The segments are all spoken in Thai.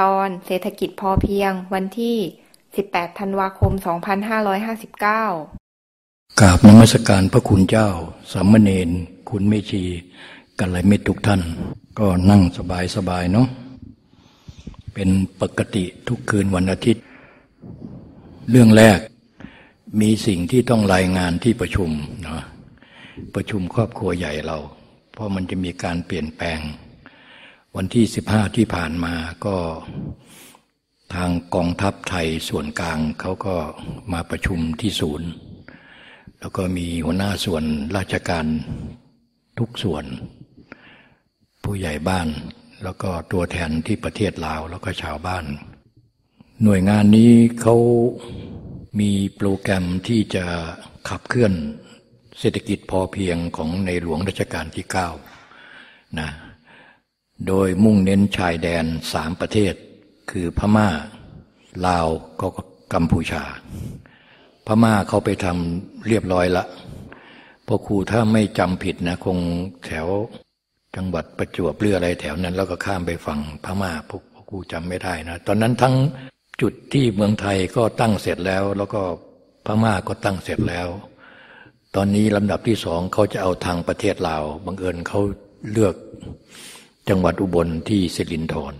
ตอนเศรษฐกิจพอเพียง วันที่ 18 ธันวาคม 2559 กราบนมัสการพระคุณเจ้า สามเณรคุณเมชีกันไรไม่ทุกท่าน ก็นั่งสบายสบายเนาะเป็นปกติทุกคืนวันอาทิตย์ เรื่องแรกมีสิ่งที่ต้องรายงานที่ประชุมเนาะประชุมครอบครัวใหญ่เรา เพราะมันจะมีการเปลี่ยนแปลง วันที่สิบห้าที่ผ่านมาก็ทางกองทัพไทยส่วนกลางเขาก็มาประชุมที่ศูนย์ แล้วก็มีหัวหน้าส่วนราชการทุกส่วน ผู้ใหญ่บ้าน แล้วก็ตัวแทนที่ประเทศลาวแล้วก็ชาวบ้าน หน่วยงานนี้เขามีโปรแกรมที่จะขับเคลื่อนเศรษฐกิจพอเพียงของในหลวงรัชกาลที่เก้านะ โดยมุ่งเน้นชายแดนสามประเทศ คือพม่า ลาวก็กัมพูชา พม่าเขาไปทำเรียบร้อยละพอครูถ้าไม่จำผิดนะคงแถวจังหวัดประจวบเรืออะไรแถวนั้น แล้วก็ข้ามไปฝั่งพม่าพวกครูจำไม่ได้นะ ตอนนั้นทั้งจุดที่เมืองไทยก็ตั้งเสร็จแล้ว แล้วก็พม่าก็ตั้งเสร็จแล้ว ตอนนี้ลำดับที่สองเขาจะเอาทางประเทศลาวบังเอิญเขาเลือก จังหวัดอุบลที่สิรินธร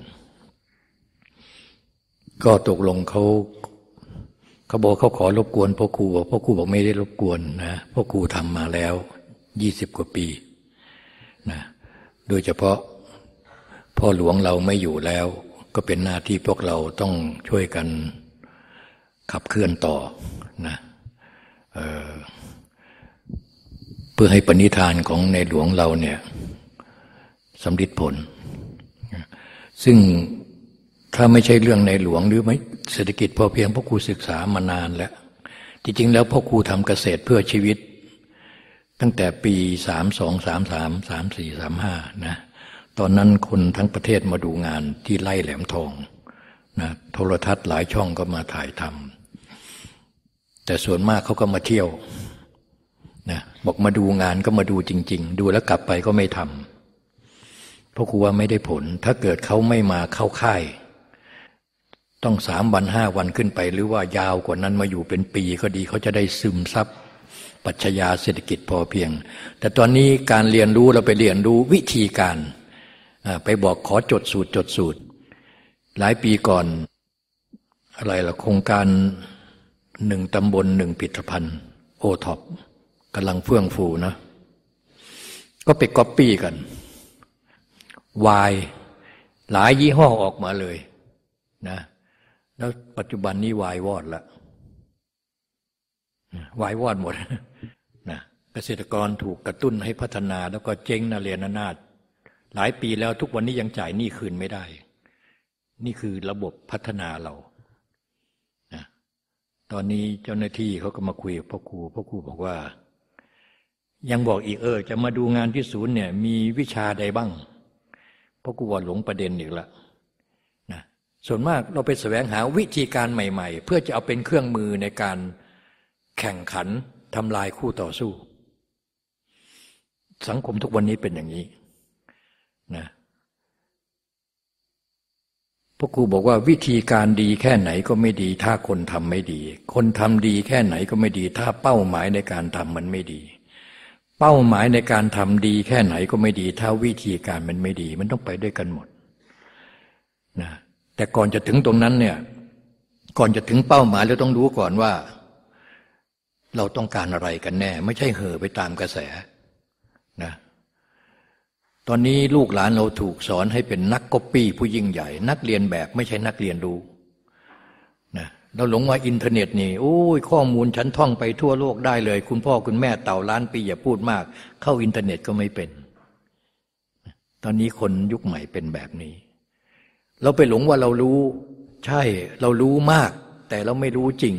ก็ตกลงเขาเขาบอกเขาขอรบกวนพ่อครูพ่อครูบอกไม่ได้รบกวนนะพ่อครูทำมาแล้วยี่สิบกว่าปีนะโดยเฉพาะพ่อหลวงเราไม่อยู่แล้ว ก็เป็นหน้าที่พวกเราต้องช่วยกันขับเคลื่อนต่อนะเเพื่อให้ปณิธานของในหลวงเราเนี่ย สำลิดผล ซึ่งถ้าไม่ใช่เรื่องในหลวงหรือไม่เศรษฐกิจพอเพียงพ่อครูศึกษามานานแล้ว จริง ๆ แล้วพ่อครูทำเกษตรเพื่อชีวิต ตั้งแต่ปีสามสองสามสามสามสี่สามห้านะตอนนั้นคนทั้งประเทศมาดูงานที่ไล่แหลมทองนะโทรทัศน์หลายช่องก็มาถ่ายทำแต่ส่วนมากเขาก็มาเที่ยวนะบอกมาดูงานก็มาดูจริง ๆ ดูแล้วกลับไปก็ไม่ทำ พราะครูว่าไม่ได้ผล ถ้าเกิดเขาไม่มาเข้าค่าย ต้องสามวันห้าวันขึ้นไป หรือว่ายาวกว่านั้นมาอยู่เป็นปีก็ดีเขาจะได้ซึมซับปรัชญาเศรษฐกิจพอเพียง แต่ตอนนี้การเรียนรู้เราไปเรียนรู้วิธีการไปบอกขอจดสูตรจดสูตร หลายปีก่อน อะไรล่ะโครงการหนึ่งตำบลหนึ่งผลิตภัณฑ์โอท็อปกำลังเฟื่องฟูนะ ก็ไปก๊อปปี้กัน ไวน์หลายยี่ห้อออกมาเลยนะแล้วปัจจุบันนี้วายวอดละวายวอดหมดนะเกษตรกรถูกกระตุ้นให้พัฒนา แล้วก็เจ๊งนาเรียนนาดหลายปีแล้วทุกวันนี้ยังจ่ายหนี้คืนไม่ได้ นี่คือระบบพัฒนาเรานะตอนนี้เจ้าหน้าที่เขาก็มาคุยกับพ่อครูพ่อครูบอกว่า ยังบอกอีกเออ จะมาดูงานที่ศูนย์เนี่ย มีวิชาใดบ้าง เพราะกูว่าหลงประเด็นอีกแล้วนะส่วนมากเราไปแสวงหาวิธีการใหม่ ๆ เพื่อจะเอาเป็นเครื่องมือในการแข่งขันทำลายคู่ต่อสู้ สังคมทุกวันนี้เป็นอย่างนี้นะพวกครูบอกว่าวิธีการดีแค่ไหนก็ไม่ดี ถ้าคนทำไม่ดี คนทำดีแค่ไหนก็ไม่ดี ถ้าเป้าหมายในการทำมันไม่ดี เป้าหมายในการทำดีแค่ไหนก็ไม่ดี ถ้าวิธีการมันไม่ดี มันต้องไปด้วยกันหมดนะแต่ก่อนจะถึงตรงนั้นเนี่ยก่อนจะถึงเป้าหมายเราต้องรู้ก่อนว่า เราต้องการอะไรกันแน่ ไม่ใช่เห่อไปตามกระแสนะตอนนี้ลูกหลานเราถูกสอนให้เป็นนักก๊อปปี้ผู้ยิ่งใหญ่ นักเลียนแบบไม่ใช่นักเรียนรู้ เราหลงว่าอินเทอร์เน็ตนี่โอ้ยข้อมูลฉันท่องไปทั่วโลกได้เลย คุณพ่อคุณแม่เต่าล้านปีอย่าพูดมาก เข้าอินเทอร์เน็ตก็ไม่เป็น ตอนนี้คนยุคใหม่เป็นแบบนี้ เราไปหลงว่าเรารู้ ใช่เรารู้มาก แต่เราไม่รู้จริง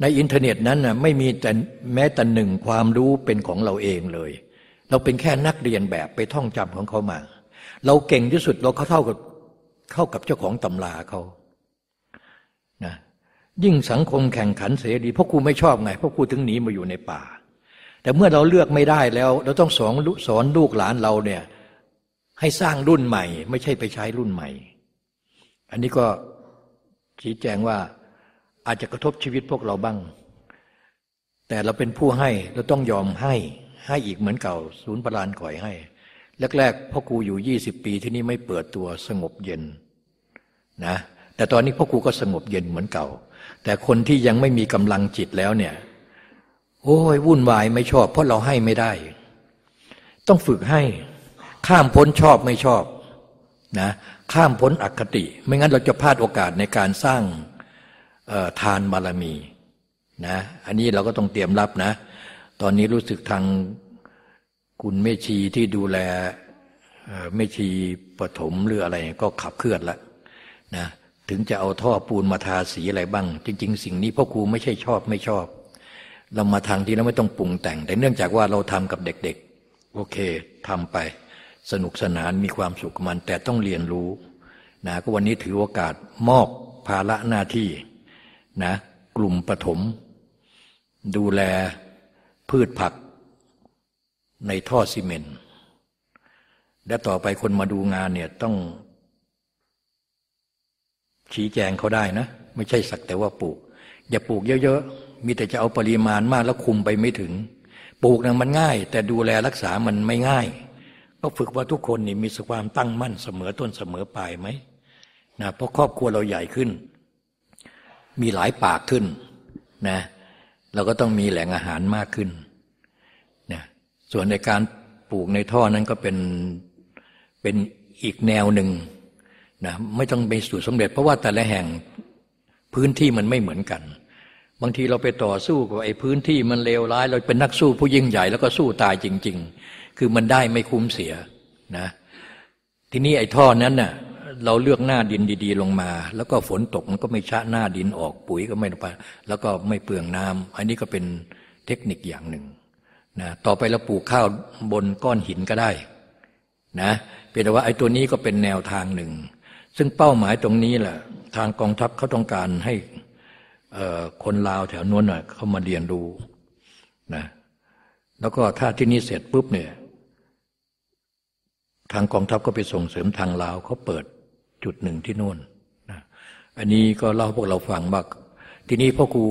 ในอินเทอร์เน็ตนั้นน่ะไม่มีแต่แม้แต่หนึ่งความรู้เป็นของเราเองเลย เราเป็นแค่นักเรียนแบบไปท่องจำของเขามา เราเก่งที่สุดเราเขาเท่ากับเข้ากับเจ้าของตำราเขา นะยิ่งสังคมแข่งขันเสรีพราะครูไม่ชอบไงพราะครูถึงหนีมาอยู่ในป่า แต่เมื่อเราเลือกไม่ได้แล้ว เราต้องสอนสอนลูกหลานเราเนี่ยให้สร้างรุ่นใหม่ ไม่ใช่ไปใช้รุ่นใหม่ อันนี้ก็ชี้แจงว่าอาจจะกระทบชีวิตพวกเราบ้าง แต่เราเป็นผู้ให้เราต้องยอมให้ให้อีกเหมือนเก่า ศูนย์ประลานก่อยให้ แรกๆพ่อครูอยู่ยี่สิบปีที่นี่ไม่เปิดตัวสงบเย็นนะ แต่ตอนนี้พ่อครูก็สงบเย็นเหมือนเก่า แต่คนที่ยังไม่มีกำลังจิตแล้วเนี่ย โอ้ยวุ่นวายไม่ชอบ เพราะเราให้ไม่ได้ ต้องฝึกให้ ข้ามพ้นชอบไม่ชอบนะข้ามพ้นอคติ ไม่งั้นเราจะพลาดโอกาสในการสร้างทานบารมีนะอันนี้เราก็ต้องเตรียมรับนะ ตอนนี้รู้สึกทางคุณเมชีที่ดูแลเมชีปฐมหรืออะไรก็ขับเคลื่อนแล้วนะ ถึงจะเอาท่อปูนมาทาสีอะไรบ้าง จริง ๆ สิ่งนี้พ่อครูไม่ใช่ชอบไม่ชอบ เรามาทางที่เราไม่ต้องปรุงแต่ง แต่เนื่องจากว่าเราทำกับเด็กๆ โอเคทำไป สนุกสนานมีความสุขมัน แต่ต้องเรียนรู้นะก็วันนี้ถือโอกาสมอบภาระหน้าที่นะกลุ่มปฐมดูแลพืชผักในท่อซีเมนต์และต่อไปคนมาดูงานเนี่ยต้อง ชี้แจงเขาได้นะ ไม่ใช่สักแต่ว่าปลูก อย่าปลูกเยอะๆ มีแต่จะเอาปริมาณมากแล้วคุมไปไม่ถึง ปลูกนะมันง่าย แต่ดูแลรักษามันไม่ง่าย ก็ฝึกว่าทุกคนนี่มีความตั้งมั่นเสมอต้นเสมอปลายไหมนะเพราะครอบครัวเราใหญ่ขึ้น มีหลายปากขึ้นนะเราก็ต้องมีแหล่งอาหารมากขึ้นนะส่วนในการปลูกในท่อนั้นก็เป็นเป็นอีกแนวหนึ่ง นะไม่ต้องไปสู่สำเร็จ เพราะว่าแต่ละแห่งพื้นที่มันไม่เหมือนกัน บางทีเราไปต่อสู้กับไอ้พื้นที่มันเลวร้าย เราเป็นนักสู้ผู้ยิ่งใหญ่แล้วก็สู้ตายจริง ๆ คือมันได้ไม่คุ้มเสียนะทีนี้ไอ้ท่อนั้นน่ะเราเลือกหน้าดินดี ๆ ลงมา แล้วก็ฝนตกมันก็ไม่ชะหน้าดินออกปุ๋ยก็ไม่ไปแล้วก็ไม่เปลืองน้ำอันนี้ก็เป็นเทคนิคอย่างหนึ่งนะต่อไปเราปลูกข้าวบนก้อนหินก็ได้นะเป็นแต่ว่าไอ้ตัวนี้ก็เป็นแนวทางหนึ่ง ซึ่งเป้าหมายตรงนี้แหละทางกองทัพเขาต้องการให้คนลาวแถวนู้นเขามาเรียนรู้นะแล้วก็ถ้าที่นี้เสร็จปุ๊บเนี่ยทางกองทัพก็ไปส่งเสริมทางลาวเขาเปิดจุดหนึ่งที่น่นนะอันนี้ก็เล่าพวกเราฟังว่าทีนี้พ่อครู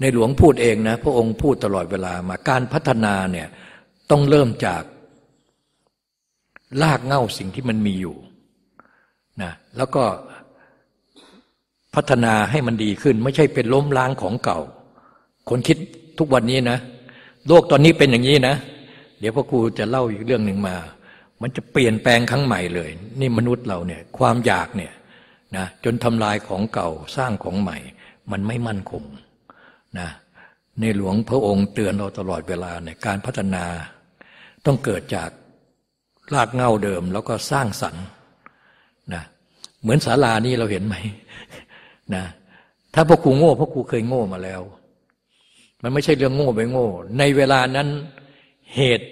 ในหลวงพูดเองนะพระองค์พูดตลอดเวลามาการพัฒนาเนี่ยต้องเริ่มจากลากเง่าสิ่งที่มันมีอยู่ นะแล้วก็พัฒนาให้มันดีขึ้น ไม่ใช่เป็นล้มล้างของเก่า คนคิดทุกวันนี้นะ โลกตอนนี้เป็นอย่างนี้นะ เดี๋ยวพ่อครูจะเล่าอีกเรื่องหนึ่งมา มันจะเปลี่ยนแปลงครั้งใหม่เลย นี่มนุษย์เราเนี่ยความอยากเนี่ยนะจนทำลายของเก่าสร้างของใหม่ มันไม่มั่นคงนะในหลวงพระองค์เตือนเราตลอดเวลาเนี่ยการพัฒนา ต้องเกิดจากรากเงาเดิมแล้วก็สร้างสรรค์ เหมือนศาลานี้เราเห็นไหมนะถ้าพ่อครูโง่พ่อครูเคยโง่มาแล้ว มันไม่ใช่เรื่องโง่ไปโง่ ในเวลานั้นเหตุ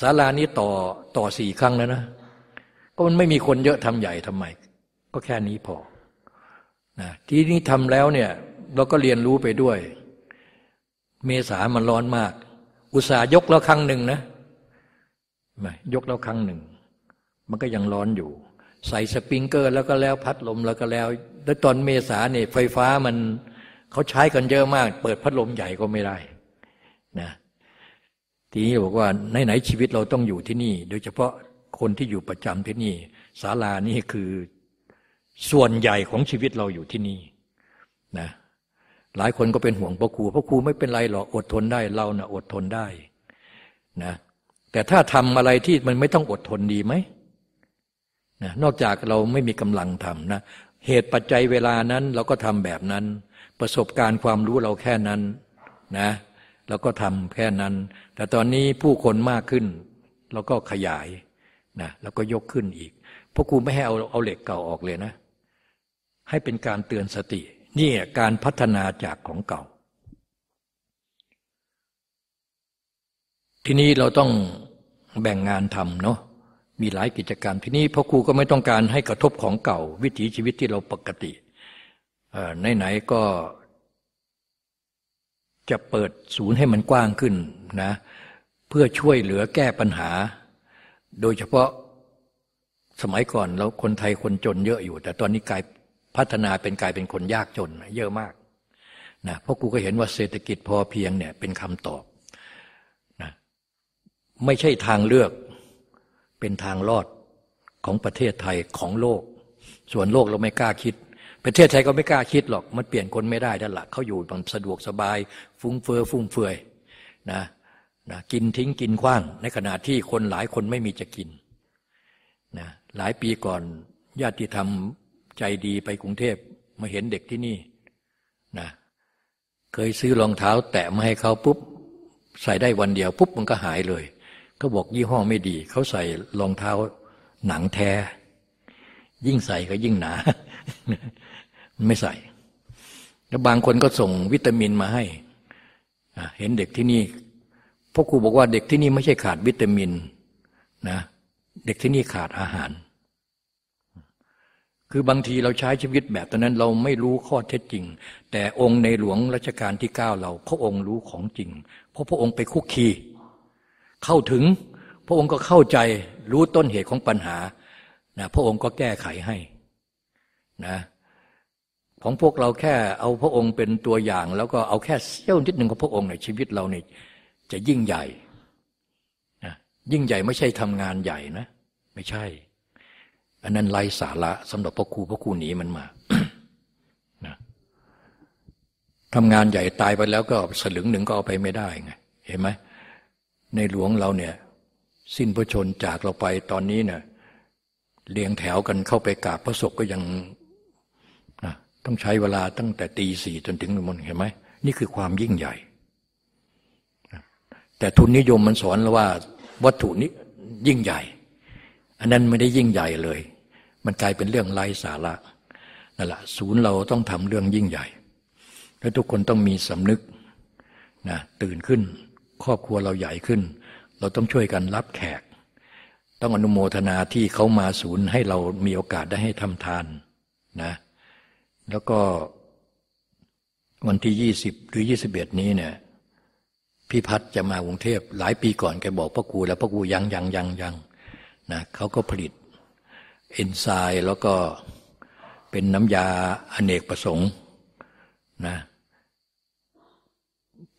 ศาลานี้ต่อต่อสี่ครั้งแล้วนะ ก็มันไม่มีคนเยอะทำใหญ่ทำไม ก็แค่นี้พอนะทีนี้ทำแล้วเนี่ยเราก็เรียนรู้ไปด้วย เมษามันร้อนมาก อุตสาหยกแล้วครั้งหนึ่งนะยกแล้วครั้งหนึ่ง มันก็ยังร้อนอยู่ ใส่สปริงเกอร์ แล้วก็แล้วพัดลมแล้วก็แล้ว แล้วตอนเมษาเนี่ยไฟฟ้ามันเขาใช้กันเยอะมาก เปิดพัดลมใหญ่ก็ไม่ได้นะทีนี้บอกว่าในไหนชีวิตเราต้องอยู่ที่นี่ โดยเฉพาะคนที่อยู่ประจำที่นี่ศาลานี่คือส่วนใหญ่ของชีวิตเราอยู่ที่นี่นะหลายคนก็เป็นห่วงพ่อครูพ่อครูไม่เป็นไรหรอกอดทนได้เรานะ่ะอดทนได้นะแต่ถ้าทำอะไรที่มันไม่ต้องอดทนดีไหม นะนอกจากเราไม่มีกำลังทำนะเหตุปัจจัยเวลานั้นเราก็ทำแบบนั้น ประสบการณ์ความรู้เราแค่นั้นนะแล้วก็ทำแค่นั้น แต่ตอนนี้ผู้คนมากขึ้น เราก็ขยายนะแล้วก็ยกขึ้นอีกพราะครูไม่ให้เอาเอาเหล็กเก่าออกเลยนะ ให้เป็นการเตือนสติ นี่การพัฒนาจากของเก่า ทีนี้เราต้องแบ่งงานทำเนาะ มีหลายกิจกรรมทีนี้พ่อครูก็ไม่ต้องการให้กระทบของเก่า วิถีชีวิตที่เราปกติไหนๆก็จะเปิดศูนย์ให้มันกว้างขึ้นนะเพื่อช่วยเหลือแก้ปัญหา โดยเฉพาะสมัยก่อนแล้วคนไทยคนจนเยอะอยู่ แต่ตอนนี้กลายพัฒนาเป็นกลายเป็นคนยากจนเยอะมากนะเพราะกูก็เห็นว่าเศรษฐกิจพอเพียงเนี่ยเป็นคำตอบนะไม่ใช่ทางเลือก เป็นทางรอดของประเทศไทยของโลก ส่วนโลกเราไม่กล้าคิด ประเทศไทยก็ไม่กล้าคิดหรอก มันเปลี่ยนคนไม่ได้ด้านหลักเขาอยู่มันสะดวกสบาย ฟุ้งเฟือฟุ่มเฟือยนะนะกินทิ้งกินขว้าง ในขณะที่คนหลายคนไม่มีจะกินนะหลายปีก่อนญาติธรรมใจดีไปกรุงเทพมาเห็นเด็กที่นี่นะเคยซื้อรองเท้า แตะมาให้เขาปุ๊บใส่ได้วันเดียวปุ๊บมันก็หายเลย เขาบอกยี่ห้อไม่ดี เขาใส่รองเท้าหนังแท้ ยิ่งใส่ก็ยิ่งหนา ไม่ใส่ แล้วบางคนก็ส่งวิตามินมาให้ เห็นเด็กที่นี่พ่อครูบอกว่าเด็กที่นี่ไม่ใช่ขาดวิตามินนะเด็กที่นี่ขาดอาหาร คือบางทีเราใช้ชีวิตแบบตอนนั้นเราไม่รู้ข้อเท็จจริง แต่องค์ในหลวงรัชกาลที่เก้าเราพระองค์รู้ของจริง เพราะพระองค์ไปคุกคี เข้าถึง พระองค์ก็เข้าใจรู้ต้นเหตุของปัญหานะพระองค์ก็แก้ไขให้นะของพวกเราแค่เอาพระองค์เป็นตัวอย่าง แล้วก็เอาแค่เสี้ยวนิดหนึ่งของพระองค์ในชีวิตเราเนี่ยจะยิ่งใหญ่นะยิ่งใหญ่ไม่ใช่ทำงานใหญ่นะ ไม่ใช่ อันนั้นไร้สาระสำหรับพระครูพระครูหนีมันมานะทำงานใหญ่ตายไปแล้วก็สลึงหนึ่งก็เอาไปไม่ได้ไงเห็นไหม ในหลวงเราเนี่ย สิ้นพระชนจากเราไปตอนนี้เนี่ยเรียงแถวกันเข้าไปกราบพระศพก็ยังนะต้องใช้เวลาตั้งแต่ตีสี่จนถึงมนเห็นไหมนี่คือความยิ่งใหญ่ แต่ทุนนิยมมันสอนเราว่า วัตถุนี้ยิ่งใหญ่ อันนั้นไม่ได้ยิ่งใหญ่เลย มันกลายเป็นเรื่องไร้สาระนั่นแหละศูนย์เราต้องทำเรื่องยิ่งใหญ่ และทุกคนต้องมีสำนึกนะตื่นขึ้น ครอบครัวเราใหญ่ขึ้น เราต้องช่วยกันรับแขก ต้องอนุโมทนาที่เขามาศูนย์ให้เรามีโอกาสได้ให้ทำทานนะ แล้วก็วันที่ยี่สิบหรือยี่สิบเอ็ดนี้เนี่ยพี่พัฒจะมากรุงเทพหลายปีก่อนแกบอกพ่อครูแล้วพ่อครูยังยังยังยังนะเขาก็ผลิตเอนไซม์แล้วก็เป็นน้ำยาอเนกประสงค์นะ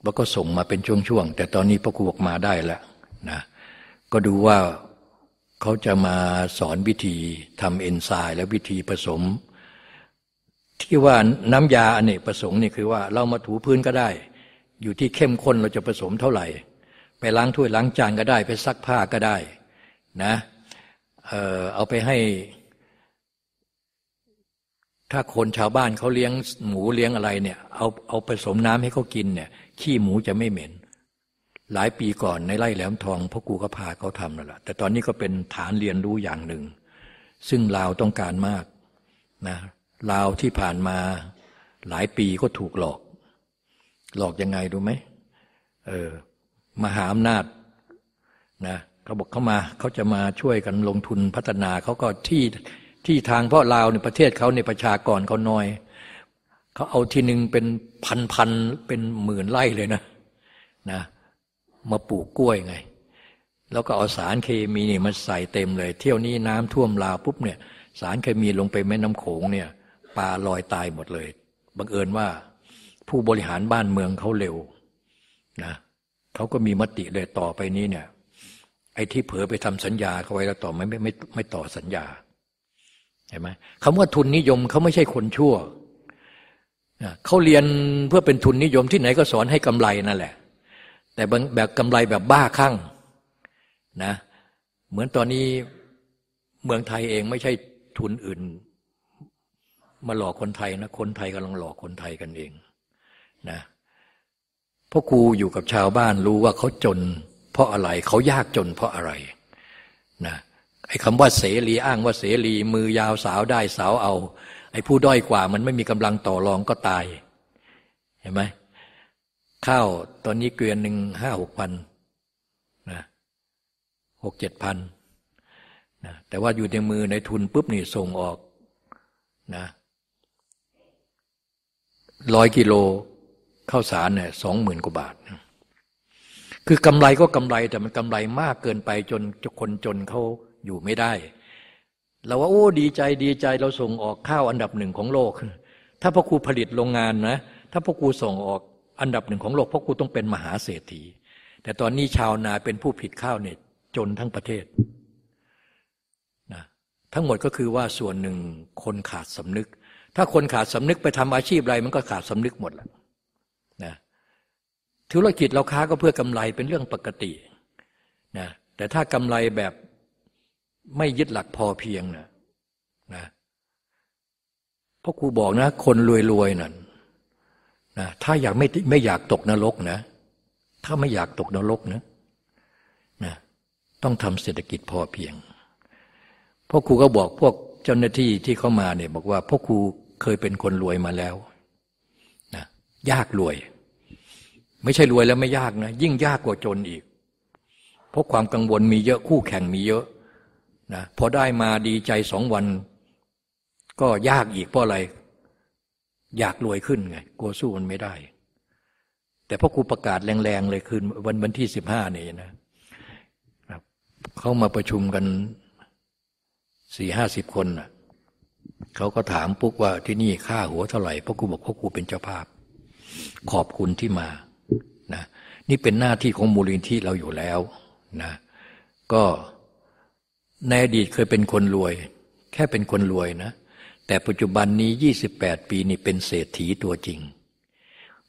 แล้วก็ส่งมาเป็นช่วงๆ แต่ตอนนี้พระครูบอกมาได้แล้วนะก็ดูว่าเขาจะมาสอนวิธีทำเอนไซม์และวิธีผสม ที่ว่าน้ำยาอเนกประสงค์นี่คือว่าเรามาถูพื้นก็ได้ อยู่ที่เข้มข้นเราจะผสมเท่าไหร่ ไปล้างถ้วยล้างจานก็ได้ ไปซักผ้าก็ได้นะเออเอาไปให้ ถ้าคนชาวบ้านเขาเลี้ยงหมูเลี้ยงอะไรเนี่ยเอาเอาผสมน้ำให้เขากินเนี่ย ขี้หมูจะไม่เหม็น หลายปีก่อนในไร่แหลมทองพ่อกูก็พาเขาทำนั่นแหละแต่ตอนนี้ก็เป็นฐานเรียนรู้อย่างหนึ่ง ซึ่งลาวต้องการมากนะลาวที่ผ่านมาหลายปีก็ถูกหลอก หลอกยังไงดูไหมเออมหาอำนาจนะเขาบอกเขามาเขาจะมาช่วยกันลงทุนพัฒนาเขาก็ที่ที่ทางเพราะลาวในประเทศเขาในประชากรเขาน้อย เขาเอาทีหนึ่งเป็นพันพันเป็นหมื่นไร่เลยนะนะมาปลูกกล้วยไง แล้วก็เอาสารเคมีนี่มาใส่เต็มเลย เที่ยวนี้น้ำท่วมลาวปุ๊บเนี่ย สารเคมีลงไปแม่น้ำโขงเนี่ยปลาลอยตายหมดเลยบังเอิญว่าผู้บริหารบ้านเมืองเขาเร็วนะเขาก็มีมติเลยต่อไปนี้เนี่ยไอ้ที่เผลอไปทำสัญญาเขาไว้แล้วต่อไม่ไม่ไม่ไม่ต่อสัญญาเห็นไหมคำว่าทุนนิยมเขาไม่ใช่คนชั่ว เขาเรียนเพื่อเป็นทุนนิยมที่ไหนก็สอนให้กำไรนั่นแหละ แต่แบบกำไรแบบบ้าคลั่งนะเหมือนตอนนี้เมืองไทยเองไม่ใช่ทุนอื่น มาหลอกคนไทยนะคนไทยกำลังหลอกคนไทยกันเองนะพ่อครูอยู่กับชาวบ้านรู้ว่าเขาจน เพราะอะไรเขายากจนเพราะอะไรนะไอ้คำว่าเสรีอ้างว่าเสรีมือยาวสาวได้สาวเอา ไอ้ผู้ด้อยกว่า มันไม่มีกำลังต่อรองก็ตาย เห็นไหมข้าวตอนนี้เกวียนหนึ่งห้าหกพันนะหกเจ็ดพันนะแต่ว่าอยู่ในมือในทุนปุ๊บนี่ส่งออกนะร้อยกิโลข้าวสารเนี่ยสองหมื่นกว่าบาทคือกำไรก็กำไรแต่มันกำไรมากเกินไปจนคนจนเขาอยู่ไม่ได้ เราว่าโอ้ดีใจดีใจเราส่งออกข้าวอันดับหนึ่งของโลก ถ้าพ่อครูผลิตโรงงานนะ ถ้าพ่อครูส่งออกอันดับหนึ่งของโลกพ่อครูต้องเป็นมหาเศรษฐี แต่ตอนนี้ชาวนาเป็นผู้ผิดข้าวเนี่ยจนทั้งประเทศนะทั้งหมดก็คือว่าส่วนหนึ่งคนขาดสำนึก ถ้าคนขาดสำนึกไปทำอาชีพอะไรมันก็ขาดสำนึกหมดแหละนะธุรกิจเราค้าก็เพื่อกำไรเป็นเรื่องปกตินะแต่ถ้ากำไรแบบ ไม่ยึดหลักพอเพียงนะนะพ่อครูบอกนะ คนรวยๆนั่นนะถ้าอยากไม่ไม่อยากตกนรกนะ ถ้าไม่อยากตกนรกนะนะต้องทำเศรษฐกิจพอเพียงพ่อครูก็บอกพวกเจ้าหน้าที่ที่เข้ามาเนี่ยบอกว่าพ่อครูเคยเป็นคนรวยมาแล้วนะยากรวย ไม่ใช่รวยแล้วไม่ยากนะ ยิ่งยากกว่าจนอีก เพราะความกังวลมีเยอะคู่แข่งมีเยอะ นะพอได้มาดีใจสองวัน ก็ยากอีกเพราะอะไร อยากรวยขึ้นไง กลัวสู้มันไม่ได้ แต่พ่อครูประกาศแรงๆเลยคืนวันวันที่สิบห้านี่นะเขามาประชุมกันสี่ห้าสิบคนนะเขาก็ถามปุ๊กว่าที่นี่ค่าหัวเท่าไหร่พ่อครูบอกพ่อครูเป็นเจ้าภาพ ขอบคุณที่มานะนี่เป็นหน้าที่ของมูลนิธิเราอยู่แล้วนะก็ ในอดีตเคยเป็นคนรวย แค่เป็นคนรวยนะ แต่ปัจจุบันนี้ยี่สิบแปดปีนี่เป็นเศรษฐีตัวจริง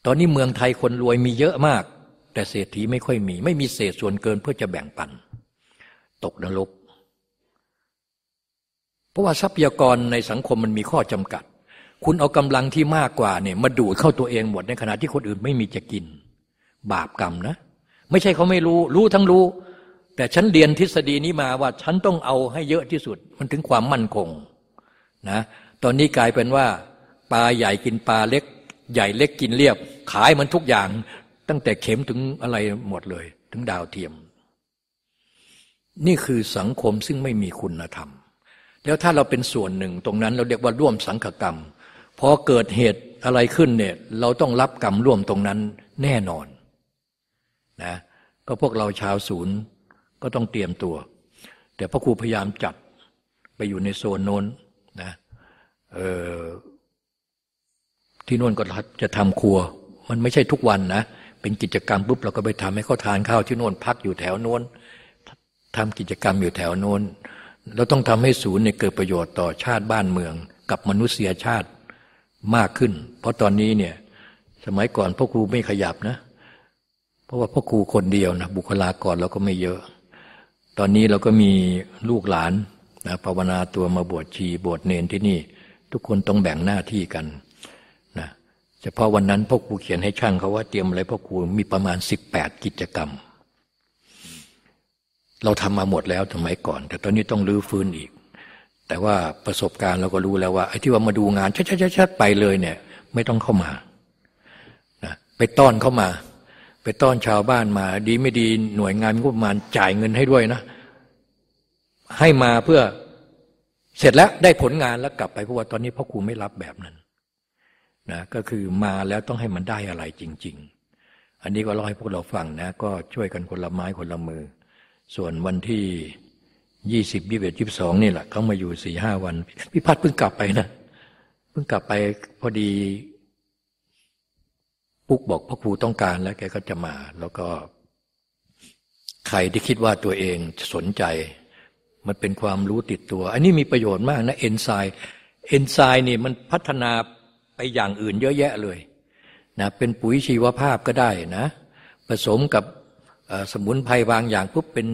ตอนนี้เมืองไทยคนรวยมีเยอะมาก แต่เศรษฐีไม่ค่อยมี ไม่มีเศษส่วนเกินเพื่อจะแบ่งปัน ตกนรกเพราะว่าทรัพยากรในสังคมมันมีข้อจำกัด คุณเอากำลังที่มากกว่าเนี่ยมาดูดเข้าตัวเองหมดในขณะที่คนอื่นไม่มีจะกิน บาปกรรมนะ ไม่ใช่เขาไม่รู้ รู้ทั้งรู้ แต่ฉันเรียนทฤษฎีนี้มาว่าฉันต้องเอาให้เยอะที่สุด มันถึงความมั่นคงนะตอนนี้กลายเป็นว่า ปลาใหญ่กินปลาเล็ก ใหญ่เล็กกินเรียบ ขายมันทุกอย่าง ตั้งแต่เข็มถึงอะไรหมดเลย ถึงดาวเทียม นี่คือสังคมซึ่งไม่มีคุณธรรม แล้วถ้าเราเป็นส่วนหนึ่งตรงนั้นเราเรียกว่าร่วมสังฆกรรมพอเกิดเหตุอะไรขึ้นเนี่ยเราต้องรับกรรมร่วมตรงนั้นแน่นอนนะก็พวกเราชาวศูนย์ ก็ต้องเตรียมตัว แต่พระครูพยายามจัดไปอยู่ในโซนโน้นนะที่โน้นก็จะทำครัว มันไม่ใช่ทุกวันนะเป็นกิจกรรมปุ๊บเราก็ไปทำให้เขาทานข้าวที่โน้นพักอยู่แถวโน้นทำกิจกรรมอยู่แถวโน้นเราต้องทำให้ศูนย์เนี่ยเกิดประโยชน์ต่อชาติบ้านเมือง กับมนุษยชาติมากขึ้น เพราะตอนนี้เนี่ยสมัยก่อนพ่อครูไม่ขยับนะ เพราะว่าพ่อครูคนเดียวนะบุคลากรเราก็ไม่เยอะ ตอนนี้เราก็มีลูกหลานนะภาวนาตัวมาบวชชีบวชเนนที่นี่ ทุกคนต้องแบ่งหน้าที่กันนะเฉพาะวันนั้นพ่อครูเขียนให้ช่างเขาว่าเตรียมอะไรพ่อครูมีประมาณสิบแปดกิจกรรม เราทำมาหมดแล้วสมัยก่อน แต่ตอนนี้ต้องรื้อฟื้นอีก แต่ว่าประสบการณ์เราก็รู้แล้วว่าไอ้ที่ว่ามาดูงานชัดๆไปเลยเนี่ย ไม่ต้องเข้ามานะไปต้อนเข้ามา ไปต้อนชาวบ้านมา ดีไม่ดีหน่วยงานงบประมาณจ่ายเงินให้ด้วยนะ ให้มาเพื่อเสร็จแล้วได้ผลงานแล้วกลับไปเพราะว่าตอนนี้พ่อครูไม่รับแบบนั้นนะก็คือมาแล้วต้องให้มันได้อะไรจริง ๆ อันนี้ก็เล่าให้พวกเราฟังนะ ก็ช่วยกันคนละไม้คนละมือ ส่วนวันที่ยี่สิบยี่สิบเอ็ดยี่สิบสองนี่แหละเขามาอยู่สี่ห้าวัน พี่พัดเพิ่งกลับไปนะเพิ่งกลับไปพอดี ปุ๊กบอกพ่อครูต้องการแล้วแกก็จะมา แล้วก็ ใครที่คิดว่าตัวเองสนใจ มันเป็นความรู้ติดตัว อันนี้มีประโยชน์มากนะเอนไซม์เอนไซม์นี่มันพัฒนาไปอย่างอื่นเยอะแยะเลยนะเป็นปุ๋ยชีวภาพก็ได้นะ ผสมกับสมุนไพรบางอย่างปุ๊บเป็น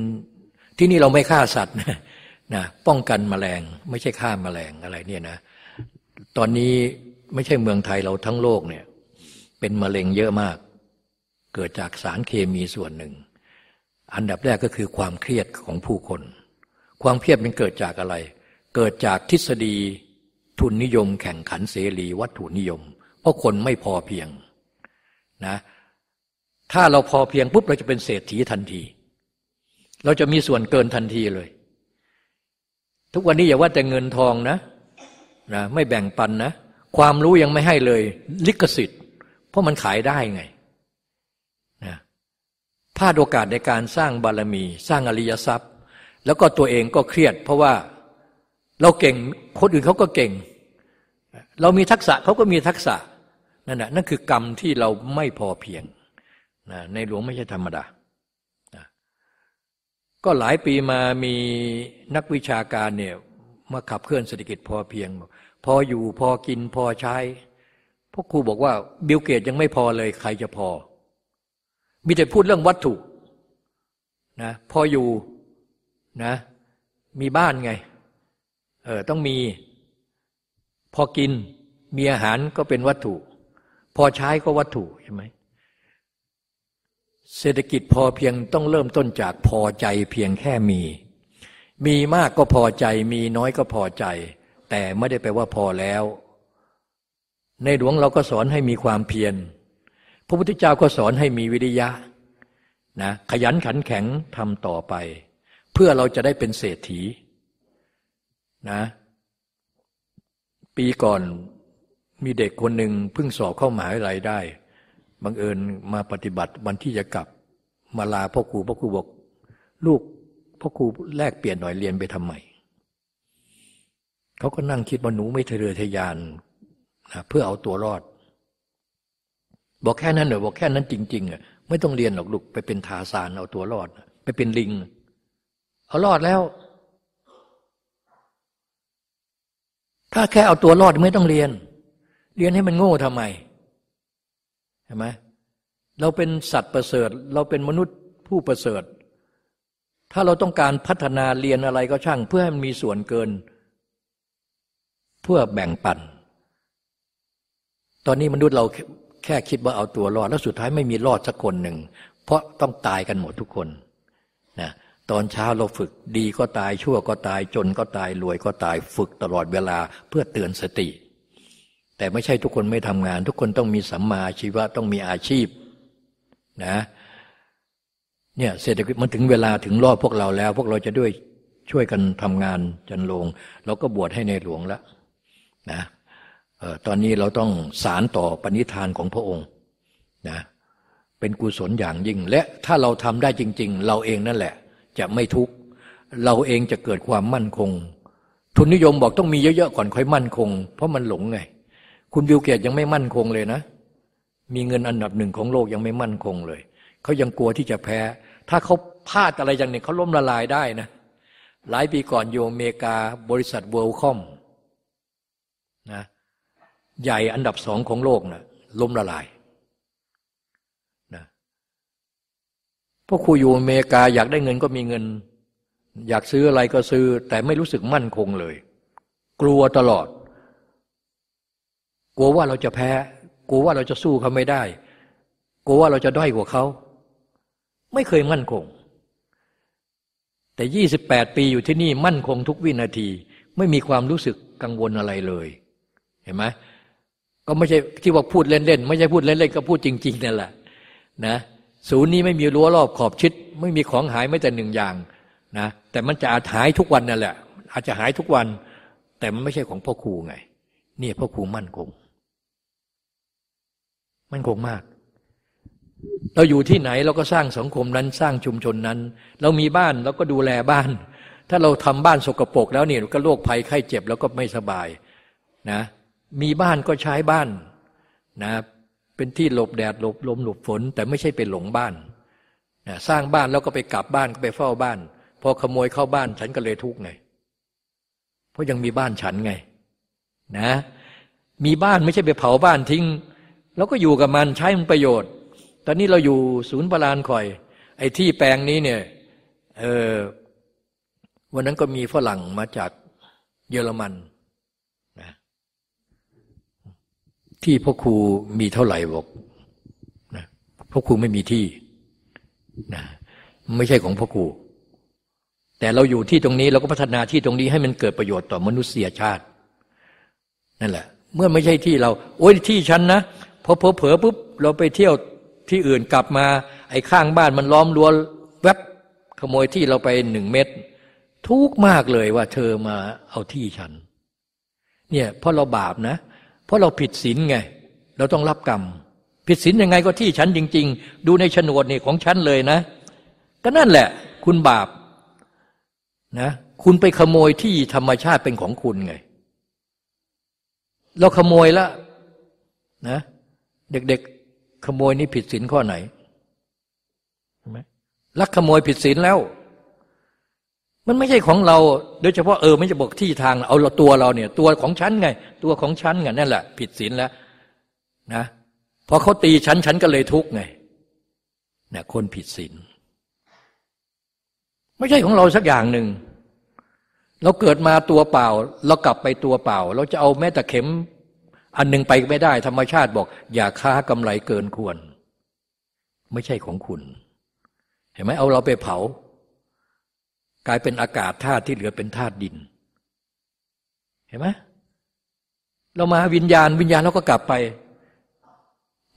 ที่นี่เราไม่ฆ่าสัตว์นะนะป้องกันมแมลงไม่ใช่ฆ่ามาแมลงอะไรเนี่ยนะ ตอนนี้ไม่ใช่เมืองไทยเราทั้งโลกเนี่ย เป็นมะเร็งเยอะมาก เกิดจากสารเคมีส่วนหนึ่ง อันดับแรกก็คือความเครียดของผู้คน ความเครียดมันเกิดจากอะไร เกิดจากทฤษฎีทุนนิยม แข่งขันเสรีวัตถุนิยม เพราะคนไม่พอเพียงนะถ้าเราพอเพียงปุ๊บเราจะเป็นเศรษฐีทันที เราจะมีส่วนเกินทันทีเลย ทุกวันนี้อย่าว่าแต่เงินทองนะนะ ไม่แบ่งปันนะ ความรู้ยังไม่ให้เลย ลิขสิทธิ์ ราะมันขายได้ไงนะพลาดโอกาสในการสร้างบารมี สร้างอริยทรัพย์ แล้วก็ตัวเองก็เครียด เพราะว่าเราเก่งคนอื่นเขาก็เก่ง เรามีทักษะเขาก็มีทักษะนั่นแหะนั่นคือกรรมที่เราไม่พอเพียงนะในหลวงไม่ใช่ธรรมดานะก็หลายปีมามีนักวิชาการเนี่ยมาขับเคลื่อนเศรษฐกิจพอเพียง พออยู่พอกินพอใช้ พวกครูบอกว่าบิลเกตยังไม่พอเลยใครจะพอ มีแต่พูดเรื่องวัตถุนะพออยู่นะ มีบ้านไงเออต้องมี พอกินมีอาหารก็เป็นวัตถุ พอใช้ก็วัตถุใช่ไหมเศรษฐกิจพอเพียงต้องเริ่มต้นจากพอใจเพียงแค่มี มีมากก็พอใจ มีน้อยก็พอใจ แต่ไม่ได้แปลว่าพอแล้ว ในหลวงเราก็สอนให้มีความเพียร พระพุทธเจ้าก็สอนให้มีวิริยะนะขยันขันแข็งทำต่อไป เพื่อเราจะได้เป็นเศรษฐีนะปีก่อนมีเด็กคนหนึ่งเพิ่งสอบเข้ามหาวิทยาลัยได้บังเอิญมาปฏิบัติวันที่จะกลับมาลาพ่อครูพ่อครูบอกลูกพ่อครูแลกเปลี่ยนหน่อยเรียนไปทำไมเขาก็นั่งคิดว่าหนูไม่ทะเรทะยาน นะเพื่อเอาตัวรอด บอกแค่นั้นเหรอบอกแค่นั้นจริงๆอะไม่ต้องเรียนหรอกลูกไปเป็นทาสานเอาตัวรอด ไปเป็นลิง เอารอดแล้ว ถ้าแค่เอาตัวรอดไม่ต้องเรียน เรียนให้มันโง่ทำไมเห็นไหมเราเป็นสัตว์ประเสริฐ เราเป็นมนุษย์ผู้ประเสริฐ ถ้าเราต้องการพัฒนาเรียนอะไรก็ช่าง เพื่อให้มันมีส่วนเกิน เพื่อแบ่งปัน ตอนนี้มนุษย์เราแค่คิดว่าเอาตัวรอด แล้วสุดท้ายไม่มีรอดสักคนหนึ่ง เพราะต้องตายกันหมดทุกคนนะตอนเช้าเราฝึกดีก็ตายชั่วก็ตายจนก็ตายรวยก็ตายฝึกตลอดเวลาเพื่อเตือนสติ แต่ไม่ใช่ทุกคนไม่ทำงาน ทุกคนต้องมีสัมมาชีวะต้องมีอาชีพนะเนี่ยเศรษฐกิจมันถึงเวลาถึงรอบพวกเราแล้ว พวกเราจะด้วยช่วยกันทำงานจันลงเราก็บวชให้ในหลวงแล้วนะ ตอนนี้เราต้องสารต่อปณิธานของพระองค์นะเป็นกุศลอย่างยิ่ง และถ้าเราทำได้จริง ๆ เราเองนั่นแหละ จะไม่ทุกข์เราเองจะเกิดความมั่นคง ทุนนิยมบอกต้องมีเยอะๆก่อนค่อยมั่นคง เพราะมันหลงไง คุณบิวเกตยังไม่มั่นคงเลยนะ มีเงินอันดับหนึ่งของโลกยังไม่มั่นคงเลยเขายังกลัวที่จะแพ้ ถ้าเขาพลาดอะไรอย่างหนึ่งเขาล้มละลายได้นะหลายปีก่อนอยู่อเมริกาบริษัทเวิลด์คอม ใหญ่อันดับสองของโลกนะล้มละลายพวกครูอยู่อเมริกาอยากได้เงินก็มีเงิน อยากซื้ออะไรก็ซื้อ แต่ไม่รู้สึกมั่นคงเลย กลัวตลอด กลัวว่าเราจะแพ้ กลัวว่าเราจะสู้เขาไม่ได้ กลัวว่าเราจะด้อยกว่าเขา ไม่เคยมั่นคง แต่ยี่สิบแปดปีอยู่ที่นี่มั่นคงทุกวินาที ไม่มีความรู้สึกกังวลอะไรเลย เห็นไหม ก็ไม่ใช่ที่ว่าพูดเล่นๆไม่ใช่พูดเล่นๆก็พูดจริงๆนั่นแหละนะศูนย์นี้ไม่มีรั้วรอบขอบชิด ไม่มีของหายไม่แต่หนึ่งอย่างนะแต่มันจะอาจหายทุกวันนั่นแหละ อาจจะหายทุกวัน แต่มันไม่ใช่ของพ่อครูไงนี่พ่อครูมั่นคง มั่นคงมาก เราอยู่ที่ไหนเราก็สร้างสังคมนั้นสร้างชุมชนนั้น เรามีบ้านเราก็ดูแลบ้าน ถ้าเราทำบ้านสกรปรกแล้วเนี่ยก็โรคภัยไข้เจ็บแล้วก็ไม่สบายนะ มีบ้านก็ใช้บ้านนะเป็นที่หลบแดดหลบลมหลบฝน แต่ไม่ใช่ไปหลงบ้านนะสร้างบ้านแล้วก็ไปกลับบ้านก็ไปเฝ้าบ้าน พอขโมยเข้าบ้านฉันก็เลยทุกข์ไง เพราะยังมีบ้านฉันไงนะ มีบ้านไม่ใช่ไปเผาบ้านทิ้ง แล้วก็อยู่กับมันใช้มันประโยชน์ ตอนนี้เราอยู่ศูนย์ประลานคอย ไอ้ที่แปลงนี้เนี่ยเออวันนั้นก็มีฝรั่งมาจากเยอรมัน ที่พ่อครูมีเท่าไหร่บอกนะพ่อครูไม่มีที่นะไม่ใช่ของพ่อครู แต่เราอยู่ที่ตรงนี้เราก็พัฒนาที่ตรงนี้ให้มันเกิดประโยชน์ต่อมนุษยชาติ นั่นแหละ เมื่อไม่ใช่ที่เรา โอ้ยที่ฉันนะพอเผลอเผลอปุ๊บเราไปเที่ยวที่อื่นกลับมา ไอ้ข้างบ้านมันล้อมรั้วแวบขโมยที่เราไปหนึ่งเม็ดทุกมากเลยว่าเธอมาเอาที่ฉัน เนี่ยเพราะเราบาปนะ เพราะเราผิดศีลไง เราต้องรับกรรม ผิดศีลยังไงก็ที่ฉันจริง ๆ ดูในโฉนดนี่ของฉันเลยนะ ก็นั่นแหละ คุณบาปนะคุณไปขโมยที่ธรรมชาติเป็นของคุณไง เราขโมยแล้วนะเด็กๆ ขโมยนี่ผิดศีลข้อไหนใช่ไหมลักขโมยผิดศีลแล้ว มันไม่ใช่ของเรา โดยเฉพาะเออไม่จะบอกที่ทาง เอาเราตัวเราเนี่ย ตัวของฉันไง ตัวของฉันไงนั่นแหละ ผิดศีลแล้วนะพอเขาตีฉันฉันก็เลยทุกข์ไงเนี่ยคนผิดศีลไม่ใช่ของเราสักอย่างหนึ่งเราเกิดมาตัวเปล่า เรากลับไปตัวเปล่า เราจะเอาแม้แต่เข็ม อันหนึ่งไปไม่ได้ ธรรมชาติบอก อย่าค้ากำไรเกินควร ไม่ใช่ของคุณ เห็นไหมเอาเราไปเผา กลายเป็นอากาศธาตุที่เหลือเป็นธาตุดิน เห็นไหมเรามาวิญญาณวิญญาณเราก็กลับไป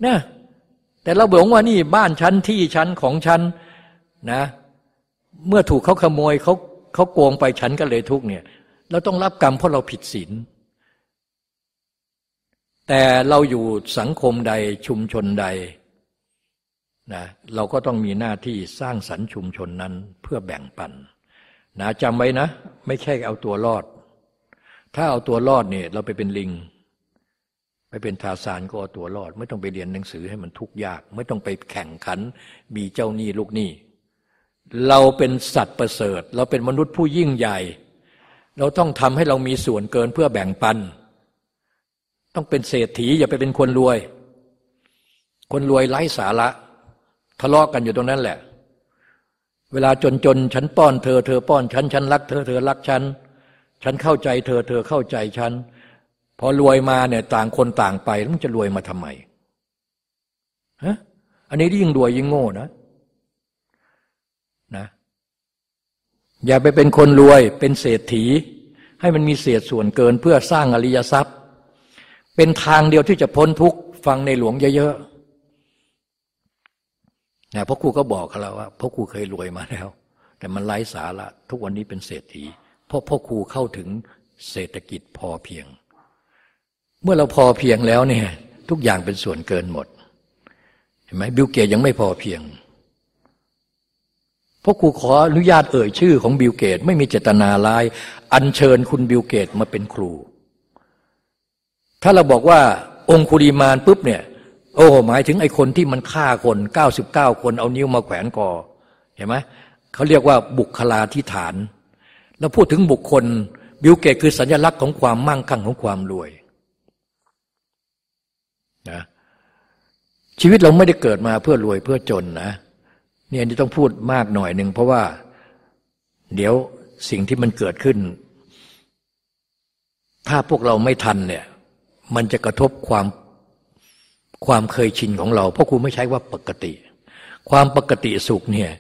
นะแต่เราบอกว่านี่บ้านชั้นที่ชั้นของชั้นนะ เมื่อถูกเขาขโมยเขาเขาโกงไปฉันก็เลยทุกเนี่ย เราต้องรับกรรมเพราะเราผิดศีลแต่เราอยู่สังคมใดชุมชนใดนะเราก็ต้องมีหน้าที่สร้างสรรค์ชุมชนนั้นเพื่อแบ่งปัน นะจำไว้นะ ไม่ใช่เอาตัวรอด ถ้าเอาตัวรอดเนี่ยเราไปเป็นลิง ไปเป็นทาสานก็เอาตัวรอด ไม่ต้องไปเรียนหนังสือให้มันทุกข์ยาก ไม่ต้องไปแข่งขัน มีเจ้าหนี้ลูกหนี้เราเป็นสัตว์ประเสริฐ เราเป็นมนุษย์ผู้ยิ่งใหญ่ เราต้องทำให้เรามีส่วนเกินเพื่อแบ่งปัน ต้องเป็นเศรษฐีอย่าไปเป็นคนรวย คนรวยไร้สาระ ทะเลาะกันอยู่ตรงนั้นแหละ เวลาจนจนฉันป้อนเธอเธอป้อนฉันฉันรักเธอเธอรักฉันฉันเข้าใจเธอเธอเข้าใจฉันพอรวยมาเนี่ยต่างคนต่างไปแล้วมันจะรวยมาทำไมฮะอันนี้ยิ่งรวยยิ่งโง่นะนะ อย่าไปเป็นคนรวยเป็นเศรษฐี ให้มันมีเศษส่วนเกินเพื่อสร้างอริยทรัพย์ เป็นทางเดียวที่จะพ้นทุกข์ฟังในหลวงเยอะๆ นะพ่อครูก็บอกเขาแล้วว่าพ่อครูเคยรวยมาแล้ว แต่มันไร้สาระทุกวันนี้เป็นเศรษฐีเพราะพ่อครูเข้าถึงเศรษฐกิจพอเพียง เมื่อเราพอเพียงแล้วเนี่ย ทุกอย่างเป็นส่วนเกินหมด เห็นไหมบิลเกตส์ยังไม่พอเพียงพ่อครูขออนุญาตเอ่ยชื่อของบิลเกตส์ไม่มีเจตนาร้าย อัญเชิญคุณบิลเกตส์มาเป็นครู ถ้าเราบอกว่าองคุลิมาลปุ๊บเนี่ย โอ้ หมายถึงไอ้คนที่มันฆ่าคนเก้าสิบเก้าคนเอานิ้วมาแขวนคอเห็นไหมเขาเรียกว่าบุคลาธิฐาน แล้วพูดถึงบุคคล บิลเกตคือสัญลักษณ์ของความมั่งคั่งของความรวยนะชีวิตเราไม่ได้เกิดมาเพื่อรวยเพื่อจนนะเนี่ยนี่ต้องพูดมากหน่อยหนึ่งเพราะว่าเดี๋ยวสิ่งที่มันเกิดขึ้น ถ้าพวกเราไม่ทันเนี่ย มันจะกระทบความ ความเคยชินของเรา เพราะครูไม่ใช้ว่าปกติ ความปกติสุขเนี่ย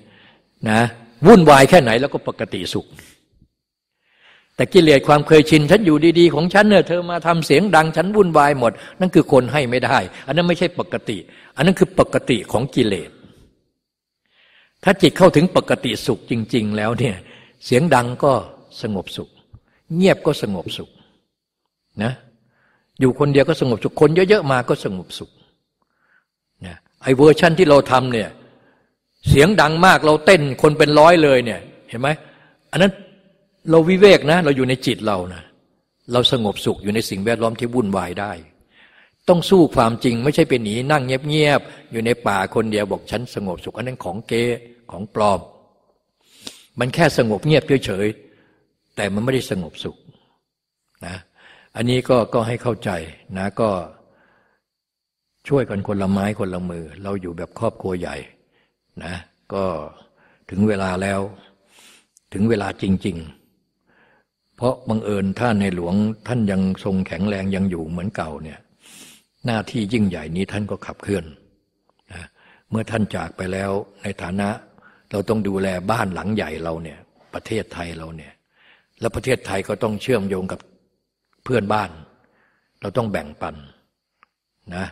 นะวุ่นวายแค่ไหนแล้วก็ปกติสุข แต่กิเลสความเคยชิน ฉันอยู่ดีๆ ของฉันเนี่ยเธอมาทำเสียงดังฉันวุ่นวายหมด นั่นคือคนให้ไม่ได้ อันนั้นไม่ใช่ปกติ อันนั้นคือปกติของกิเลสถ้าจิตเข้าถึงปกติสุขจริง ๆ แล้วเนี่ยเสียงดังก็สงบสุข เงียบก็สงบสุขนะอยู่คนเดียวก็สงบสุขคนเยอะๆมาก็สงบสุข ไอ้เวอร์ชั่นที่เราทำเนี่ยเสียงดังมากเราเต้นคนเป็นร้อยเลยเนี่ยเห็นไหมอันนั้นเราวิเวกนะ เราอยู่ในจิตเรานะเราสงบสุขอยู่ในสิ่งแวดล้อมที่วุ่นวายได้ ต้องสู้ความจริงไม่ใช่ไปหนีนั่งเงียบๆอยู่ในป่าคนเดียวบอกฉันสงบสุข อันนั้นของเก๊ของปลอม มันแค่สงบเงียบเฉยๆแต่มันไม่ได้สงบสุขนะอันนี้ก็ก็ให้เข้าใจนะก็ ช่วยกันคนละไม้คนละมือ เราอยู่แบบครอบครัวใหญ่นะก็ถึงเวลาแล้ว ถึงเวลาจริง ๆ เพราะบังเอิญท่านในหลวงท่านยังทรงแข็งแรงยังอยู่เหมือนเก่าเนี่ยหน้าที่ยิ่งใหญ่นี้ท่านก็ขับเคลื่อนนะเมื่อท่านจากไปแล้วในฐานะ เราต้องดูแลบ้านหลังใหญ่เราเนี่ยประเทศไทยเราเนี่ยแล้วประเทศไทยก็ต้องเชื่อมโยงกับเพื่อนบ้าน เราต้องแบ่งปันนะ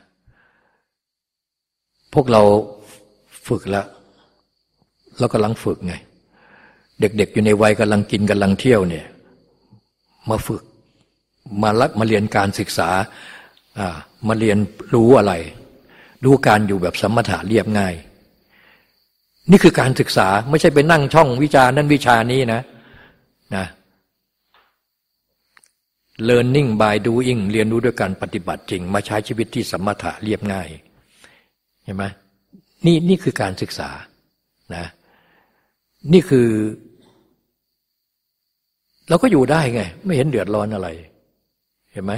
วกเราฝึกแล้วเรากำลังฝึกไง เด็กๆอยู่ในวัยกำลังกินกำลังเที่ยวเนี่ย มาฝึก มาลักมาเรียนการศึกษามาเรียนรู้อะไร รู้การอยู่แบบสมถะเรียบง่าย นี่คือการศึกษาไม่ใช่ไปนั่งช่องวิจารณ์นั่นวิชานี้นะนะ learning by doing เรียนรู้ด้วยการปฏิบัติจริง มาใช้ชีวิตที่สมถะเรียบง่าย เห็นไหมนี่นี่คือการศึกษานะ นี่คือเราก็อยู่ได้ไง ไม่เห็นเดือดร้อนอะไร เห็นไหม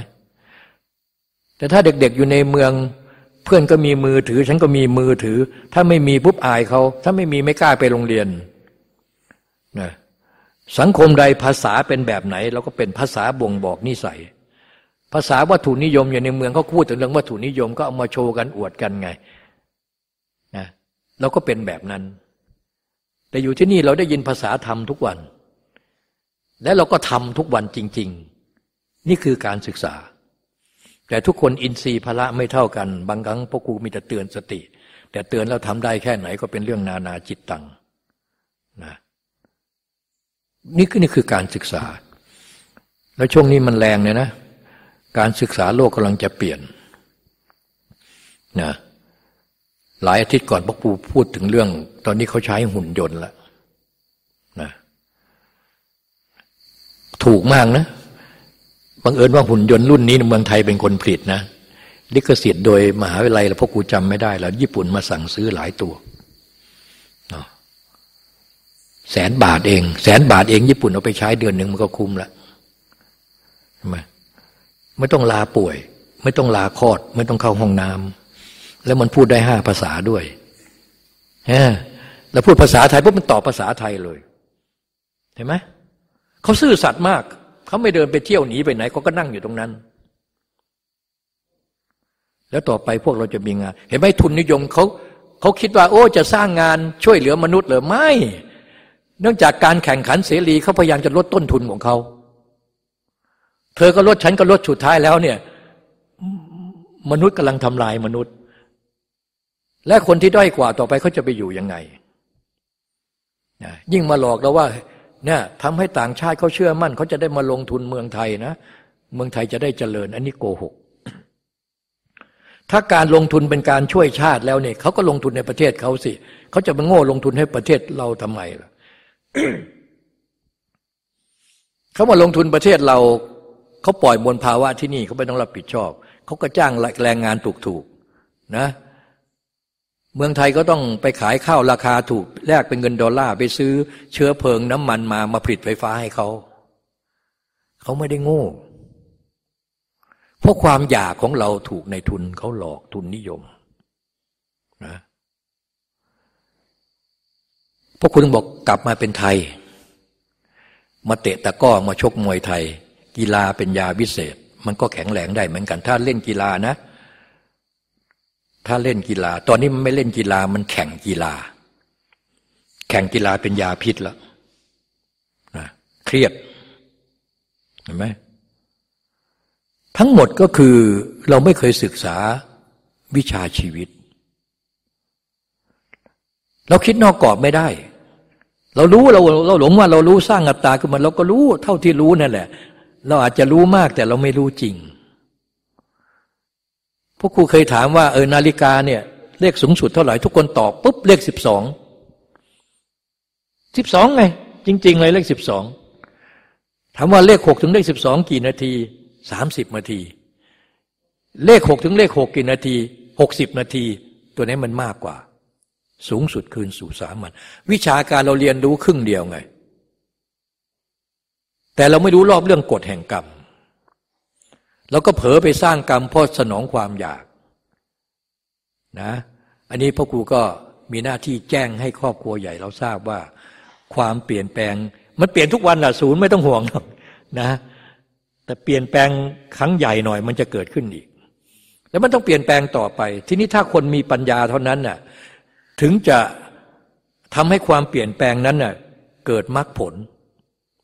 แต่ถ้าเด็กๆอยู่ในเมืองเพื่อนก็มีมือถือ ฉันก็มีมือถือ ถ้าไม่มีปุ๊บอายเขาถ้าไม่มีไม่กล้าไปโรงเรียนนะสังคมใดภาษาเป็นแบบไหนเราก็เป็นภาษาบ่งบอกนิสัย ภาษาวัตถุนิยมอยู่ในเมืองเขาพูดถึงเรื่องวัตถุนิยมก็เอามาโชว์กันอวดกันไง เราก็เป็นแบบนั้น แต่อยู่ที่นี่เราได้ยินภาษาธรรมทุกวัน และเราก็ทำทุกวันจริง ๆ นี่คือการศึกษา แต่ทุกคนอินทรีย์พละไม่เท่ากัน บางครั้งพวกครูมีแต่เตือนสติ แต่เตือนแล้วทำได้แค่ไหนก็เป็นเรื่องนานาจิตตังนะนี่คือนี่คือการศึกษา แล้วช่วงนี้มันแรงเลยนะ การศึกษาโลกกำลังจะเปลี่ยนนะ หลายอาทิตย์ก่อนพ่อปูพูดถึงเรื่อง ตอนนี้เขาใช้หุ่นยนต์ล้วนะถูกมากนะบังเอิญว่าหุ่นยนต์รุ่นนี้ในเมืองไทยเป็นคนผลิตนะลิขสิทธิ์โดยมหาวิทยาลัยแล้วพ่อกูจำไม่ได้แล้ว ญี่ปุ่นมาสั่งซื้อหลายตัวแสนบาทเอง แสนบาทเองญี่ปุ่นเอาไปใช้เดือนหนึ่งมันก็คุ้มละใช่ไหมไม่ต้องลาป่วย ไม่ต้องลาคลอด ไม่ต้องเข้าห้องน้ำ แล้วมันพูดได้ห้าภาษาด้วยฮะแล้วพูดภาษาไทยปุ๊บมันตอบภาษาไทยเลย เห็นไหมเขาซื่อสัตย์มาก เขาไม่เดินไปเที่ยวหนีไปไหนเขาก็นั่งอยู่ตรงนั้น แล้วต่อไปพวกเราจะมีงาน เห็นไหมทุนนิยมเขาเขาคิดว่า โอ้ จะสร้างงานช่วยเหลือมนุษย์หรือไม่ เนื่องจากการแข่งขันเสรีเขาพยายามจะลดต้นทุนของเขาเธอก็ลดฉันก็ลดสุดท้ายแล้วเนี่ย มนุษย์กำลังทำลายมนุษย์ และคนที่ด้อยกว่าต่อไปเขาจะไปอยู่ยังไงยิ่งมาหลอกเราว่าเนี่ยทำให้ต่างชาติเขาเชื่อมั่นเขาจะได้มาลงทุนเมืองไทยนะ เมืองไทยจะได้เจริญ อันนี้โกหก ถ้าการลงทุนเป็นการช่วยชาติแล้วเนี่ยเขาก็ลงทุนในประเทศเขาสิเขาจะมาโง่ลงทุนให้ประเทศเราทำไมล่ะเขามาลงทุนประเทศเราเขาปล่อยมวลภาวะที่นี่เขาไม่ต้องรับผิดชอบเขาก็จ้างแรงงานถูกๆนะ เมืองไทยก็ต้องไปขายข้าวราคาถูกแลกเป็นเงินดอลลาร์ไปซื้อเชื้อเพลิงน้ำมันมามาผลิตไฟฟ้าให้เขา เขาไม่ได้โง่ เพราะความอยากของเราถูกในทุนเขาหลอกทุนนิยมนะพวกคุณบอกกลับมาเป็นไทย มาเตะตะก้อมาชกมวยไทย กีฬาเป็นยาวิเศษ มันก็แข็งแรงได้เหมือนกันถ้าเล่นกีฬานะ ถ้าเล่นกีฬา ตอนนี้มันไม่เล่นกีฬามันแข่งกีฬา แข่งกีฬาเป็นยาพิษแล้วนะเครียดเห็นไหมทั้งหมดก็คือเราไม่เคยศึกษาวิชาชีวิต เราคิดนอกกรอบไม่ได้ เรารู้เราเราหลงว่าเรารู้สร้างอัตตาขึ้นมาเราก็รู้เท่าที่รู้นั่นแหละ เราอาจจะรู้มากแต่เราไม่รู้จริง พวกครูเคยถามว่าเออนาฬิกาเนี่ย เลขสูงสุดเท่าไหร่ทุกคนตอบปุ๊บเลขสิบสองสิบสองไง จริง ๆ เลยเลขสิบสองถามว่าเลขหกถึงเลขสิบสองกี่นาทีสามสิบนาที เลขหกถึงเลขหกกี่นาทีหกสิบนาที ตัวนี้มันมากกว่า สูงสุดคืนสู่สามัญวิชาการเราเรียนรู้ครึ่งเดียวไง แต่เราไม่รู้รอบเรื่องกฎแห่งกรรม เราก็เผลอไปสร้างกรรมเพราะสนองความอยากนะอันนี้พ่อครูก็มีหน้าที่แจ้งให้ครอบครัวใหญ่เราทราบว่า ความเปลี่ยนแปลง มันเปลี่ยนทุกวันละศูนย์ไม่ต้องห่วงหรอกนะ แต่เปลี่ยนแปลงครั้งใหญ่หน่อยมันจะเกิดขึ้นอีก แล้วมันต้องเปลี่ยนแปลงต่อไป ทีนี้ถ้าคนมีปัญญาเท่านั้นน่ะถึงจะทำให้ความเปลี่ยนแปลงนั้นน่ะเกิดมรรคผล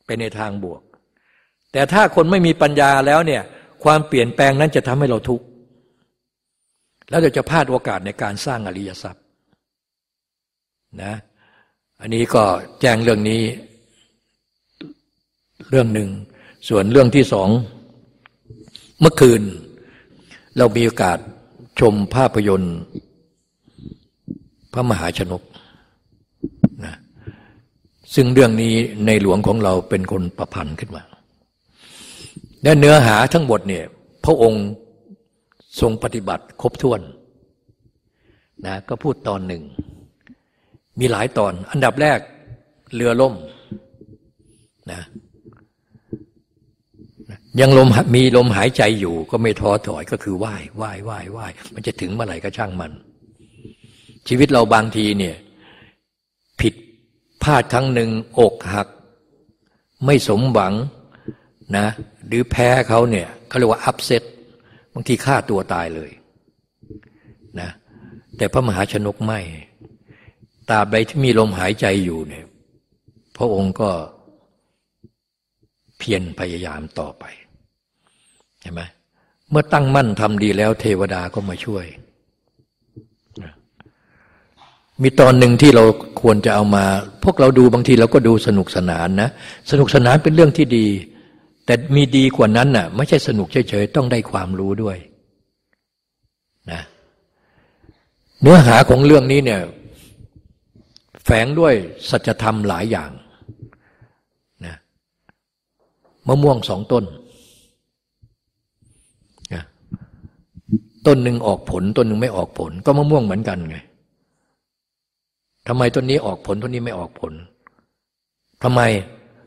ไปในทางบวก แต่ถ้าคนไม่มีปัญญาแล้วเนี่ย ความเปลี่ยนแปลงนั้นจะทำให้เราทุกข์แล้วเราจะพลาดโอกาสในการสร้างอริยทรัพย์นะอันนี้ก็แจ้งเรื่องนี้เรื่องหนึ่ง ส่วนเรื่องที่สองเมื่อคืน เรามีโอกาสชมภาพยนตร์ พระมหาชนกนะซึ่งเรื่องนี้ในหลวงของเราเป็นคนประพันธ์ขึ้นมา และเนื้อหาทั้งหมดเนี่ยพระองค์ทรงปฏิบัติครบถ้วนนะก็พูดตอนหนึ่ง มีหลายตอน อันดับแรกเรือล่มนะยังลมมีลมหายใจอยู่ก็ไม่ท้อถอยก็คือไหว้ไหว้ไหว้ไหว้มันจะถึงเมื่อไหร่ก็ช่างมัน ชีวิตเราบางทีเนี่ยผิดพลาดครั้งหนึ่งอกหัก ไม่สมหวัง นะหรือแพ้เขาเนี่ยเขาเรียกว่าอัพเซตบางทีฆ่าตัวตายเลยนะแต่พระมหาชนกไม่ตราบใดที่มีลมหายใจอยู่เนี่ยพระองค์ก็เพียรพยายามต่อไปเห็นไหมเมื่อตั้งมั่นทำดีแล้วเทวดาก็มาช่วย มีตอนหนึ่งที่เราควรจะเอามา พวกเราดูบางทีเราก็ดูสนุกสนานนะ สนุกสนานเป็นเรื่องที่ดี แต่มีดีกว่านั้นน่ะ ไม่ใช่สนุกเฉยๆ ต้องได้ความรู้ด้วยนะเนื้อหาของเรื่องนี้เนี่ย แฝงด้วยสัจธรรมหลายอย่างนะมะม่วงสองต้นนะต้นหนึ่งออกผล ต้นหนึ่งไม่ออกผล ก็มะม่วงเหมือนกันไงทำไมต้นนี้ออกผลต้นนี้ไม่ออกผลทำไม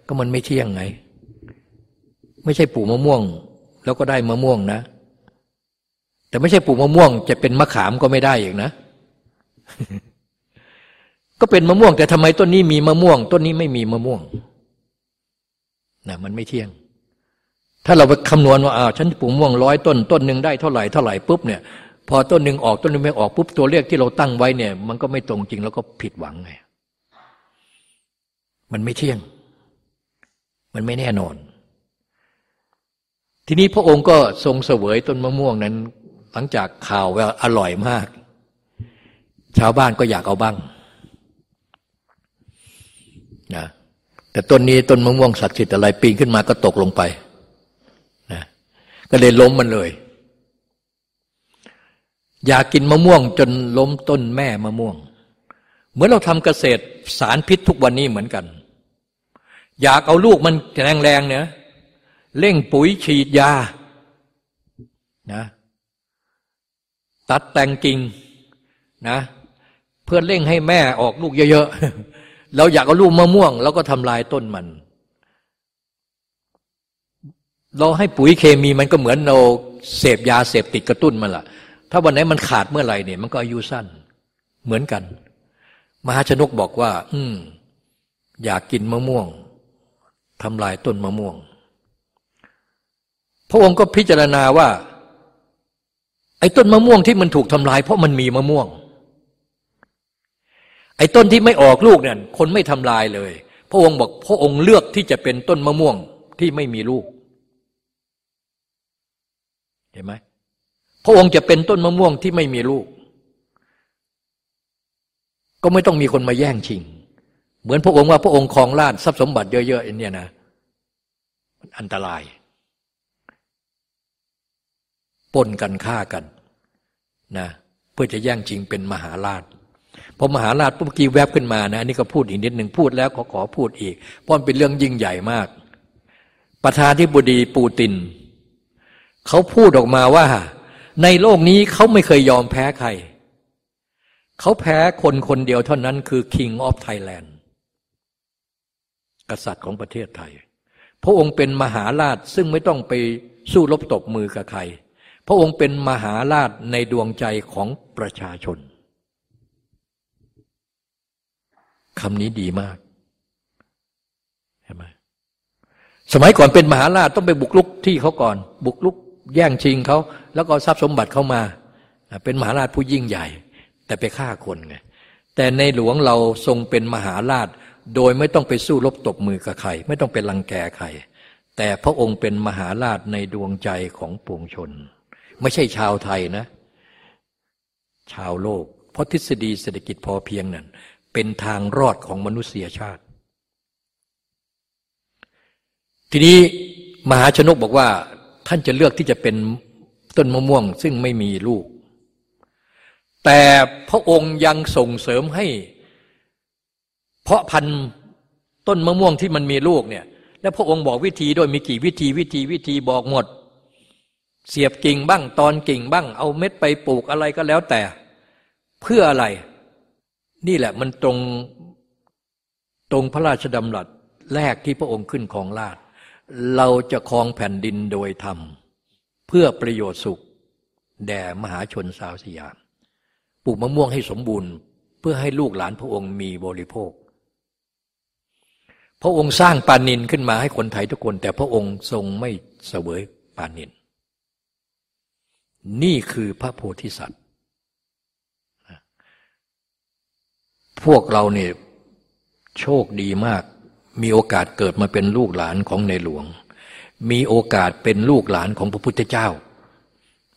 ก็มันไม่เที่ยงไง ไม่ใช่ปลูกมะม่วง แล้วก็ได้มะม่วงนะ แต่ไม่ใช่ปลูกมะม่วง จะเป็นมะขามก็ไม่ได้อีกนะ ก็เป็นมะม่วง แต่ทำไมต้นนี้มีมะม่วง ต้นนี้ไม่มีมะม่วงนะมันไม่เที่ยง ถ้าเราไปคำนวณว่าอ้าวฉันปลูกม่วงร้อยต้น ต้นหนึ่งได้เท่าไหร่เท่าไหร่ปุ๊บเนี่ยพอต้นหนึ่งออกต้นหนึ่งไม่ออกปุ๊บตัวเลขที่เราตั้งไว้เนี่ย มันก็ไม่ตรงจริงแล้วก็ผิดหวังไงมันไม่เที่ยง มันไม่แน่นอน ทีนี้พระองค์ก็ทรงเสวยต้นมะม่วงนั้น หลังจากข่าวว่าอร่อยมาก ชาวบ้านก็อยากเอาบ้างนะแต่ต้นนี้ต้นมะม่วงศักดิ์สิทธิ์อะไรปีนขึ้นมาก็ตกลงไปนะก็เลยล้มมันเลย อยากกินมะม่วงจนล้มต้นแม่มะม่วง เหมือนเราทำเกษตรสารพิษทุกวันนี้เหมือนกัน อยากเอาลูกมันแรงๆเนี่ย เร่งปุ๋ยฉีดยานะตัดแต่งกิ่งนะเพื่อเร่งให้แม่ออกลูกเยอะๆ เราอยากเอาลูกมะม่วงแล้วก็ทำลายต้นมัน เราให้ปุ๋ยเคมีมันก็เหมือนเราเสพยาเสพติดกระตุ้นมันละ่ะ ถ้าวันไหนมันขาดเมื่อไหร่เนี่ยมันก็อายุสั้นเหมือนกัน มหาชนกบอกว่า อืมอยากกินมะม่วงทำลายต้นมะม่วง พระองค์ก็พิจารณาว่า ไอ้ต้นมะม่วงที่มันถูกทำลาย เพราะมันมีมะม่วง ไอ้ต้นที่ไม่ออกลูกเนี่ยคนไม่ทำลายเลย พระองค์บอกพระองค์เลือกที่จะเป็นต้นมะม่วงที่ไม่มีลูก เห็นไหมพระองค์จะเป็นต้นมะม่วงที่ไม่มีลูก ก็ไม่ต้องมีคนมาแย่งชิง เหมือนพระองค์ว่าพระองค์ครองราชทรัพย์สมบัติเยอะๆอันนี้นะมันอันตราย ปนกันฆ่ากันนะเพื่อจะแย่งจริงเป็นมหาราชพอมหาราชปุ๊บกี้แวบขึ้นมานะอันนี้ก็พูดอีกนิดหนึ่งพูดแล้วขอขอพูดอีกเพราะมันเป็นเรื่องยิ่งใหญ่มาก ประธานที่บุดีปูตินเขาพูดออกมาว่า ในโลกนี้เขาไม่เคยยอมแพ้ใครเขาแพ้คนคนเดียวเท่านั้นคือ King of Thailand กษัตริย์ของประเทศไทย พระองค์เป็นมหาราชซึ่งไม่ต้องไปสู้รบตบมือกับใคร พระองค์เป็นมหาราชในดวงใจของประชาชนคำนี้ดีมากเห็นไหมสมัยก่อนเป็นมหาราชต้องไปบุกลุกที่เขาก่อน บุกลุกแย่งชิงเขาแล้วก็ทรัพย์สมบัติเข้ามา เป็นมหาราชผู้ยิ่งใหญ่ แต่ไปฆ่าคนไงแต่ในหลวงเราทรงเป็นมหาราช โดยไม่ต้องไปสู้รบตบมือกับใคร ไม่ต้องเป็นรังแกใคร แต่พระองค์เป็นมหาราชในดวงใจของปวงชน ไม่ใช่ชาวไทยนะ ชาวโลก เพราะทฤษฎีเศรษฐกิจพอเพียงนั้น เป็นทางรอดของมนุษยชาติ ทีนี้มหาชนกบอกว่า ท่านจะเลือกที่จะเป็นต้นมะม่วง ซึ่งไม่มีลูก แต่พระองค์ยังส่งเสริมให้ เพาะพันธุ์ต้นมะม่วงที่มันมีลูกเนี่ย แล้วพระองค์บอกวิธีด้วยมีกี่วิธีวิธีวิธีบอกหมด เสียบกิ่งบ้างตอนกิ่งบ้าง เอาเม็ดไปปลูกอะไรก็แล้วแต่ เพื่ออะไร นี่แหละมันตรงตรงพระราชดำรัสแรกที่พระองค์ขึ้นของราชเราจะครองแผ่นดินโดยธรรม เพื่อประโยชน์สุข แด่มหาชนสาวสยามปลูกมะม่วงให้สมบูรณ์ เพื่อให้ลูกหลานพระองค์มีบริโภค พระองค์สร้างปานินขึ้นมาให้คนไทยทุกคน แต่พระองค์ทรงไม่เสวยปานิน นี่คือพระโพธิสัตว์ พวกเราเนี่ยโชคดีมาก มีโอกาสเกิดมาเป็นลูกหลานของในหลวง มีโอกาสเป็นลูกหลานของพระพุทธเจ้า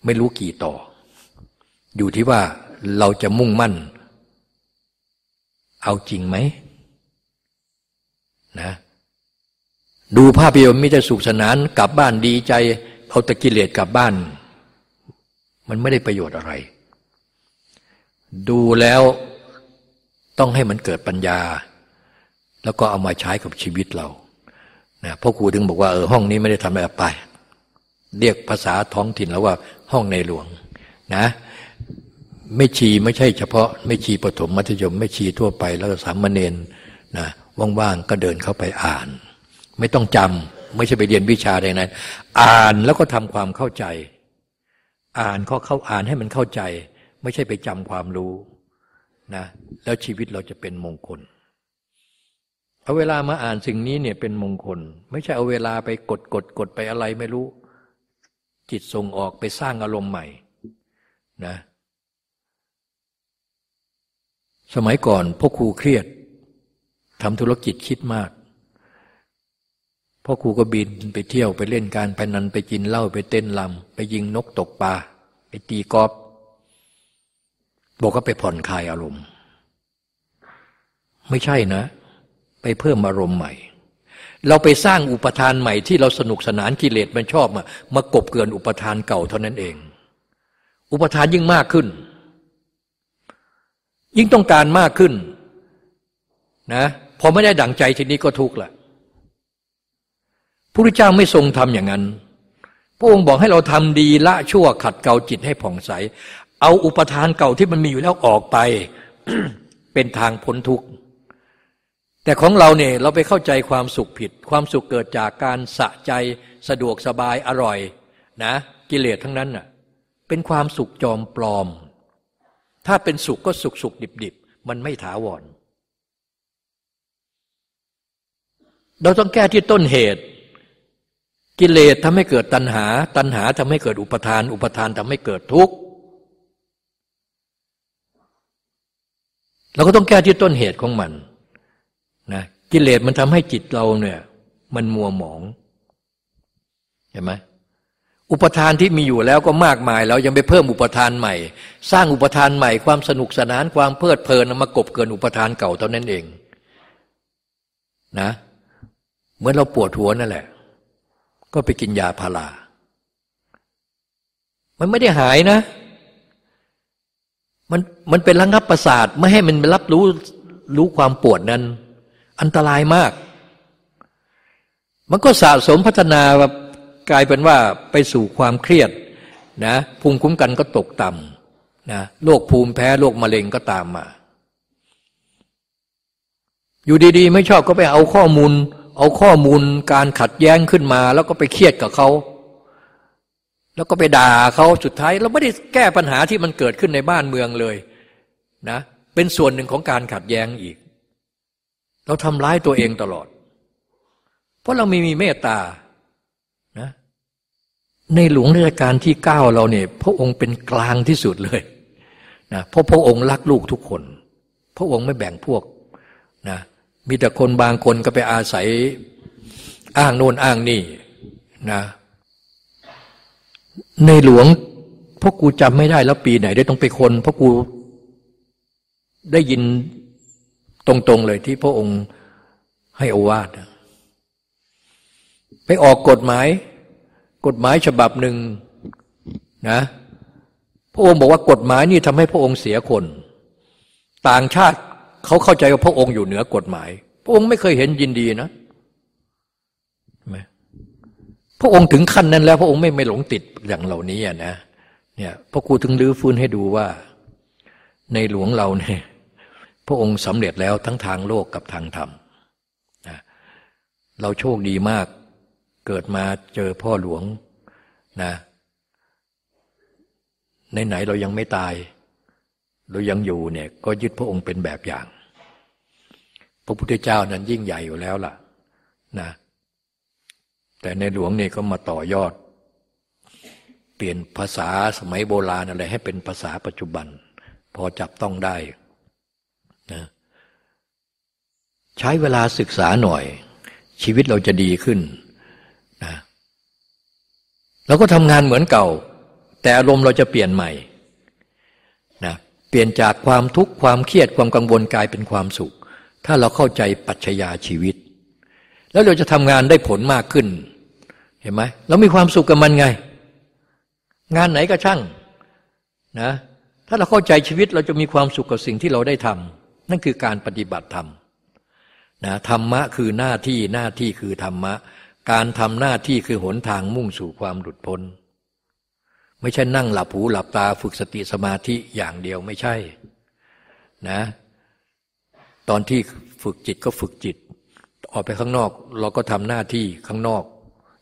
ไม่รู้กี่ต่อ อยู่ที่ว่าเราจะมุ่งมั่น เอาจริงไหมนะดูภาพยนตร์มิจะสุขสนานกลับบ้านดีใจ เอาตะกิเลสกลับบ้าน มันไม่ได้ประโยชน์อะไร ดูแล้วต้องให้มันเกิดปัญญา แล้วก็เอามาใช้กับชีวิตเรานะพ่อครูถึงบอกว่าเออห้องนี้ไม่ได้ทำอะไรไป เรียกภาษาท้องถิ่นแล้วว่าห้องในหลวงนะไม่ชีไม่ใช่เฉพาะ ไม่ชีปฐมมัธยม ไม่ชีทั่วไป แล้วสามเณรนะว่างๆก็เดินเข้าไปอ่าน ไม่ต้องจำไม่ใช่ไปเรียนวิชาใดนั้น อ่านแล้วก็ทำความเข้าใจ อ่านข้อเข้าอ่านให้มันเข้าใจ ไม่ใช่ไปจำความรู้นะแล้วชีวิตเราจะเป็นมงคล เอาเวลามาอ่านสิ่งนี้เนี่ยเป็นมงคล ไม่ใช่เอาเวลาไปกดกดกดไปอะไรไม่รู้ จิตส่งออกไปสร้างอารมณ์ใหม่นะสมัยก่อนพ่อครูเครียดทำธุรกิจคิดมาก พ่อครูก็บินไปเที่ยวไปเล่นการพนันไปกินเหล้าไปเต้นลำไปยิงนกตกปลาไปตีกอล์ฟบอกก็ไปผ่อนคลายอารมณ์ ไม่ใช่นะ ไปเพิ่มอารมณ์ใหม่ เราไปสร้างอุปทานใหม่ที่เราสนุกสนานกิเลสมันชอบมามากบเกินอุปทานเก่าเท่านั้นเอง อุปทานยิ่งมากขึ้น ยิ่งต้องการมากขึ้นนะพอไม่ได้ดั่งใจทีนี้ก็ทุกข์ละ พระพุทธเจ้าไม่ทรงทำอย่างนั้น พระองค์บอกให้เราทำดีละชั่วขัดเกลาจิตให้ผ่องใส เอาอุปทานเก่าที่มันมีอยู่แล้วออกไป เป็นทางพ้นทุกข์ แต่ของเราเนี่ยเราไปเข้าใจความสุขผิด ความสุขเกิดจากการสะใจสะดวกสบายอร่อยนะกิเลสทั้งนั้นน่ะเป็นความสุขจอมปลอม ถ้าเป็นสุขก็สุขสุขดิบดิบมันไม่ถาวร เราต้องแก้ที่ต้นเหตุ กิเลสทำให้เกิดตัณหา ตัณหาทำให้เกิดอุปทาน อุปทานทำให้เกิดทุกข์เราก็ต้องแก้ที่ต้นเหตุของมันนะกิเลสมันทำให้จิตเราเนี่ย มันมัวหมองเห็นไหมอุปทานที่มีอยู่แล้วก็มากมายแล้วยังไปเพิ่มอุปทานใหม่ สร้างอุปทานใหม่ ความสนุกสนานความเพลิดเพลินมากบเกินอุปทานเก่าเท่านั้นเอง นะ เหมือนเราปวดหัวนั่นแหละ ก็ไปกินยาพารา มันไม่ได้หายนะ มันมันเป็นระงับประสาท ไม่ให้มันรับรู้รู้ความปวดนั้น อันตรายมาก มันก็สะสมพัฒนาแบบกลายเป็นว่าไปสู่ความเครียดนะภูมิคุ้มกันก็ตกต่ำนะโรคภูมิแพ้โรคมะเร็งก็ตามมา อยู่ดีๆ ไม่ชอบก็ไปเอาข้อมูล เอาข้อมูลการขัดแย้งขึ้นมา แล้วก็ไปเครียดกับเขา แล้วก็ไปด่าเขาสุดท้ายเราไม่ได้แก้ปัญหาที่มันเกิดขึ้นในบ้านเมืองเลยนะเป็นส่วนหนึ่งของการขัดแย้งอีก เราทำร้ายตัวเองตลอด เพราะเราไม่มีเมตตานะในหลวงราชการที่เก้าเราเนี่ยพระองค์เป็นกลางที่สุดเลยนะเพราะพระองค์รักลูกทุกคน พระองค์ไม่แบ่งพวก มีแต่คนบางคนก็ไปอาศัยอ้างโน่นอ้างนี่นะ ในหลวงพ่อกูจำไม่ได้แล้วปีไหนได้ต้องไปคนพ่อกูได้ยินตรงๆเลยที่พระองค์ให้อวาดไปออกกฎหมาย กฎหมายฉบับหนึ่งนะ พระองค์บอกว่ากฎหมายนี่ทำให้พระองค์เสียคน ต่างชาติ เขาเข้าใจว่าพระองค์อยู่เหนือกฎหมาย พระองค์ไม่เคยเห็นยินดีนะพระองค์ถึงขั้นนั้นแล้ว พระองค์ไม่ไม่หลงติดอย่างเหล่านี้นะเนี่ยพระครูถึงลื้อฟื้นให้ดูว่า ในหลวงเราเนี่ยพระองค์สำเร็จแล้วทั้งทางโลกกับทางธรรมนะเราโชคดีมาก เกิดมาเจอพ่อหลวงนะในไหนเรายังไม่ตาย เรายังอยู่เนี่ยก็ยึดพระองค์เป็นแบบอย่าง พระพุทธเจ้านั้นยิ่งใหญ่อยู่แล้วล่ะนะแต่ในหลวงเนี่ยก็มาต่อยอด เปลี่ยนภาษาสมัยโบราณอะไรให้เป็นภาษาปัจจุบัน พอจับต้องได้นะใช้เวลาศึกษาหน่อย ชีวิตเราจะดีขึ้นนะเราก็ทำงานเหมือนเก่า แต่อารมณ์เราจะเปลี่ยนใหม่ เปลี่ยนจากความทุกข์ความเครียดความกังวลกลายเป็นความสุข ถ้าเราเข้าใจปัจจยาชีวิต แล้วเราจะทำงานได้ผลมากขึ้น เห็นไหมเรามีความสุขกับมันไง งานไหนก็ช่างนะถ้าเราเข้าใจชีวิตเราจะมีความสุขกับสิ่งที่เราได้ทำนั่นคือการปฏิบัติธรรมนะธรรมะคือหน้าที่หน้าที่คือธรรมะ การทำหน้าที่คือหนทางมุ่งสู่ความหลุดพ้น ไม่ใช่นั่งหลับหูหลับตาฝึกสติสมาธิอย่างเดียวไม่ใช่นะ ตอนที่ฝึกจิตก็ฝึกจิต ออกไปข้างนอกเราก็ทำหน้าที่ข้างนอก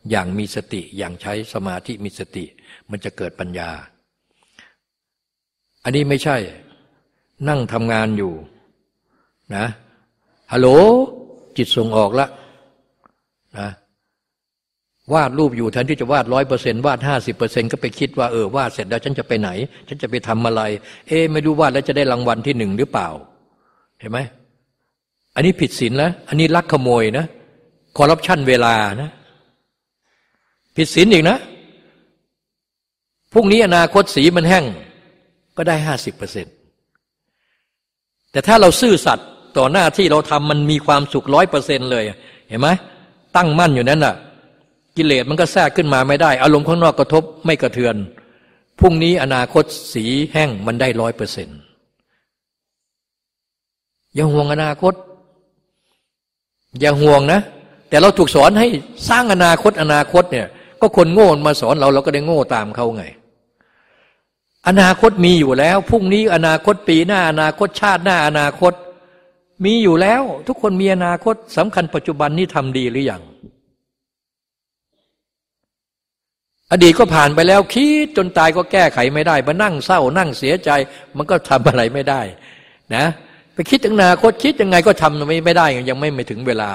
อย่างมีสติอย่างใช้สมาธิมีสติ มันจะเกิดปัญญา อันนี้ไม่ใช่ นั่งทำงานอยู่นะฮัลโหลจิตส่งออกละนะ วาดรูปอยู่แทนที่จะวาดร้อยเปอร์เซ็นวาดห้าสิบเปอร์เซ็นก็ไปคิดว่าเออวาดเสร็จแล้วฉันจะไปไหน ฉันจะไปทำอะไร เอ๊ไม่รู้วาดแล้วจะได้รางวัลที่หนึ่งหรือเปล่า เห็นไหมอันนี้ผิดศีลแล้วอันนี้ลักขโมยนะคอร์รัปชันเวลานะ ผิดศีลอีกนะพรุ่งนี้อนาคตสีมันแห้งก็ได้ห้าสิบเปอร์เซ็นแต่ถ้าเราซื่อสัตย์ต่อหน้าที่เราทำมันมีความสุขร้อยเปอร์เซ็นเลย เห็นไหมตั้งมั่นอยู่นั้นน่ะ กิเลสมันก็แทรกขึ้นมาไม่ได้ อารมณ์ข้างนอกกระทบไม่กระเทือนพรุ่งนี้อนาคตสีแห้งมันได้ร้อยเปอร์เซ็นต์อย่าห่วงอนาคต อย่าห่วงนะ แต่เราถูกสอนให้สร้างอนาคตอนาคตเนี่ย ก็คนโง่มาสอนเราเราก็ได้โง่ตามเขาไง อนาคตมีอยู่แล้วพรุ่งนี้อนาคตปีหน้า อนาคตชาติหน้า อนาคต มีอยู่แล้ว ทุกคนมีอนาคตสำคัญปัจจุบันนี้ทำดีหรือยัง อดีตก็ผ่านไปแล้วคิดจนตายก็แก้ไขไม่ได้มานั่งเศร้านั่งเสียใจ มันก็ทำอะไรไม่ได้ นะ ไปคิดถึงอนาคตคิดยังไงก็ทำไม่ไม่ได้ยังไม่ไม่ถึงเวลา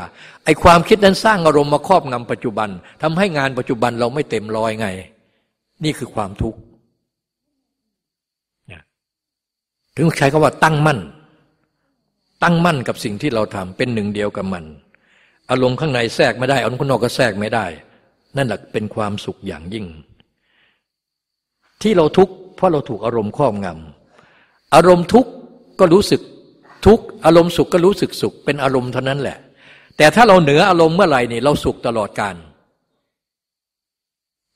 ไอ้ความคิดนั้นสร้างอารมณ์มาครอบงำปัจจุบันทำให้งานปัจจุบันเราไม่เต็มร้อยไง นี่คือความทุกข์ถึงใช้คำว่าตั้งมั่น ตั้งมั่นกับสิ่งที่เราทำเป็นหนึ่งเดียวกับมัน อารมณ์ข้างในแทรกไม่ได้อารมณ์ข้างนอกก็แทรกไม่ได้ นั่นแหละเป็นความสุขอย่างยิ่ง ที่เราทุกข์เพราะเราถูกอารมณ์ครอบงำอารมณ์ทุกข์ก็รู้สึกทุกข์อารมณ์สุขก็รู้สึกสุข เป็นอารมณ์เท่านั้นแหละ แต่ถ้าเราเหนืออารมณ์เมื่อไหร่นี่เราสุขตลอดการ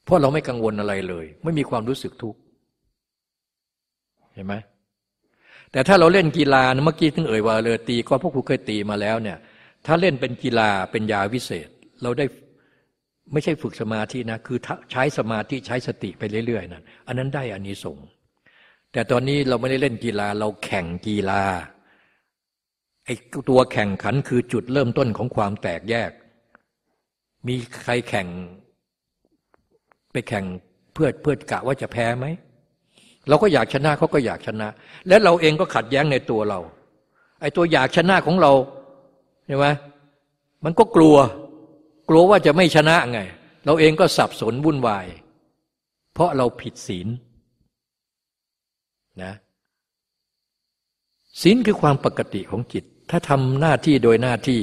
เพราะเราไม่กังวลอะไรเลย ไม่มีความรู้สึกทุกข์เห็นไหมแต่ถ้าเราเล่นกีฬาเมื่อกี้ถึงเอ่ยว่าเลยตีก็พวกครูเคยตีมาแล้วเนี่ย ถ้าเล่นเป็นกีฬาเป็นยาวิเศษ เราได้ ไม่ใช่ฝึกสมาธินะ คือใช้สมาธิใช้สติไปเรื่อยๆนั่นอันนั้นได้อานิสงส์แต่ตอนนี้เราไม่ได้เล่นกีฬาเราแข่งกีฬาไอ้ตัวแข่งขันคือจุดเริ่มต้นของความแตกแยก มีใครแข่ง ไปแข่งเพื่อเพื่อกะว่าจะแพ้ไหมเราก็อยากชนะเขาก็อยากชนะ และเราเองก็ขัดแย้งในตัวเรา ไอ้ตัวอยากชนะของเราใช่ไหมมันก็กลัว กลัวว่าจะไม่ชนะไง เราเองก็สับสนวุ่นวาย เพราะเราผิดศีลนะศีลคือความปกติของจิต ถ้าทำหน้าที่โดยหน้าที่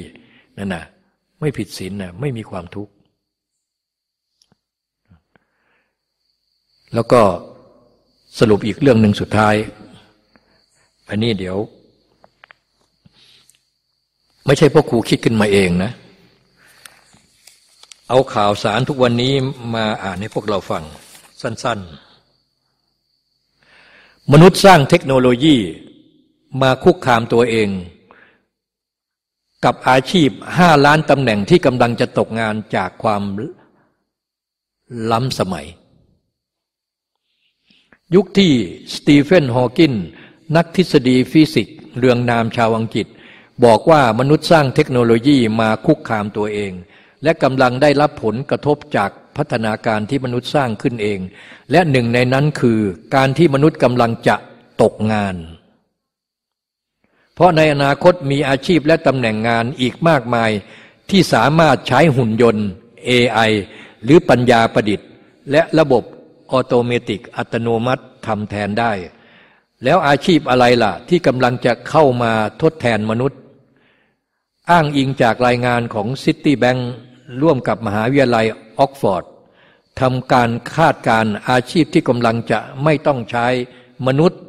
นั่นนะไม่ผิดศีลนะไม่มีความทุกข์ แล้วก็สรุปอีกเรื่องหนึ่งสุดท้าย อันนี้เดี๋ยว ไม่ใช่พ่อครูคิดขึ้นมาเองนะ เอาข่าวสารทุกวันนี้มาอ่านให้พวกเราฟัง สั้น ๆ มนุษย์สร้างเทคโนโลยีมาคุกคามตัวเอง กับอาชีพห้าล้านตำแหน่งที่กำลังจะตกงานจากความล้ำสมัย ยุคที่สตีเฟนฮอว์กิง นักทฤษฎีฟิสิกส์เรืองนามชาวอังกฤษ บอกว่ามนุษย์สร้างเทคโนโลยีมาคุกคามตัวเอง และกำลังได้รับผลกระทบจากพัฒนาการที่มนุษย์สร้างขึ้นเอง และหนึ่งในนั้นคือการที่มนุษย์กำลังจะตกงาน เพราะในอนาคตมีอาชีพและตำแหน่งงานอีกมากมายที่สามารถใช้หุ่นยนต์ AI หรือปัญญาประดิษฐ์ และระบบออโตเมติกอัตโนมัติทำแทนได้ แล้วอาชีพอะไรล่ะ ที่กำลังจะเข้ามาทดแทนมนุษย์ อ้างอิงจากรายงานของ Citibank ร่วมกับมหาวิทยาลัยออกซ์ฟอร์ดทำการคาดการณ์อาชีพที่กำลังจะไม่ต้องใช้มนุษย์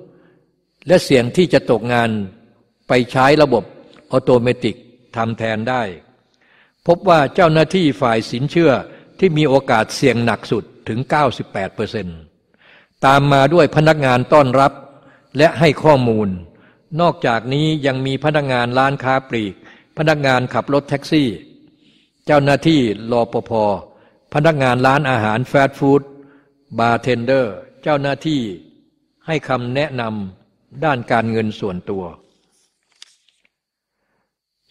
และเสี่ยงที่จะตกงานไปใช้ระบบ automatic ทำแทนได้ พบว่าเจ้าหน้าที่ฝ่ายสินเชื่อที่มีโอกาสเสี่ยงหนักสุดถึง 98%ตามมาด้วยพนักงานต้อนรับและให้ข้อมูล นอกจากนี้ยังมีพนักงานร้านค้าปลีก พนักงานขับรถแท็กซี่ เจ้าหน้าที่รปภ. พนักงานร้านอาหารแฟสต์ฟู้ดบาร์เทนเดอร์เจ้าหน้าที่ให้คำแนะนำด้านการเงินส่วนตัว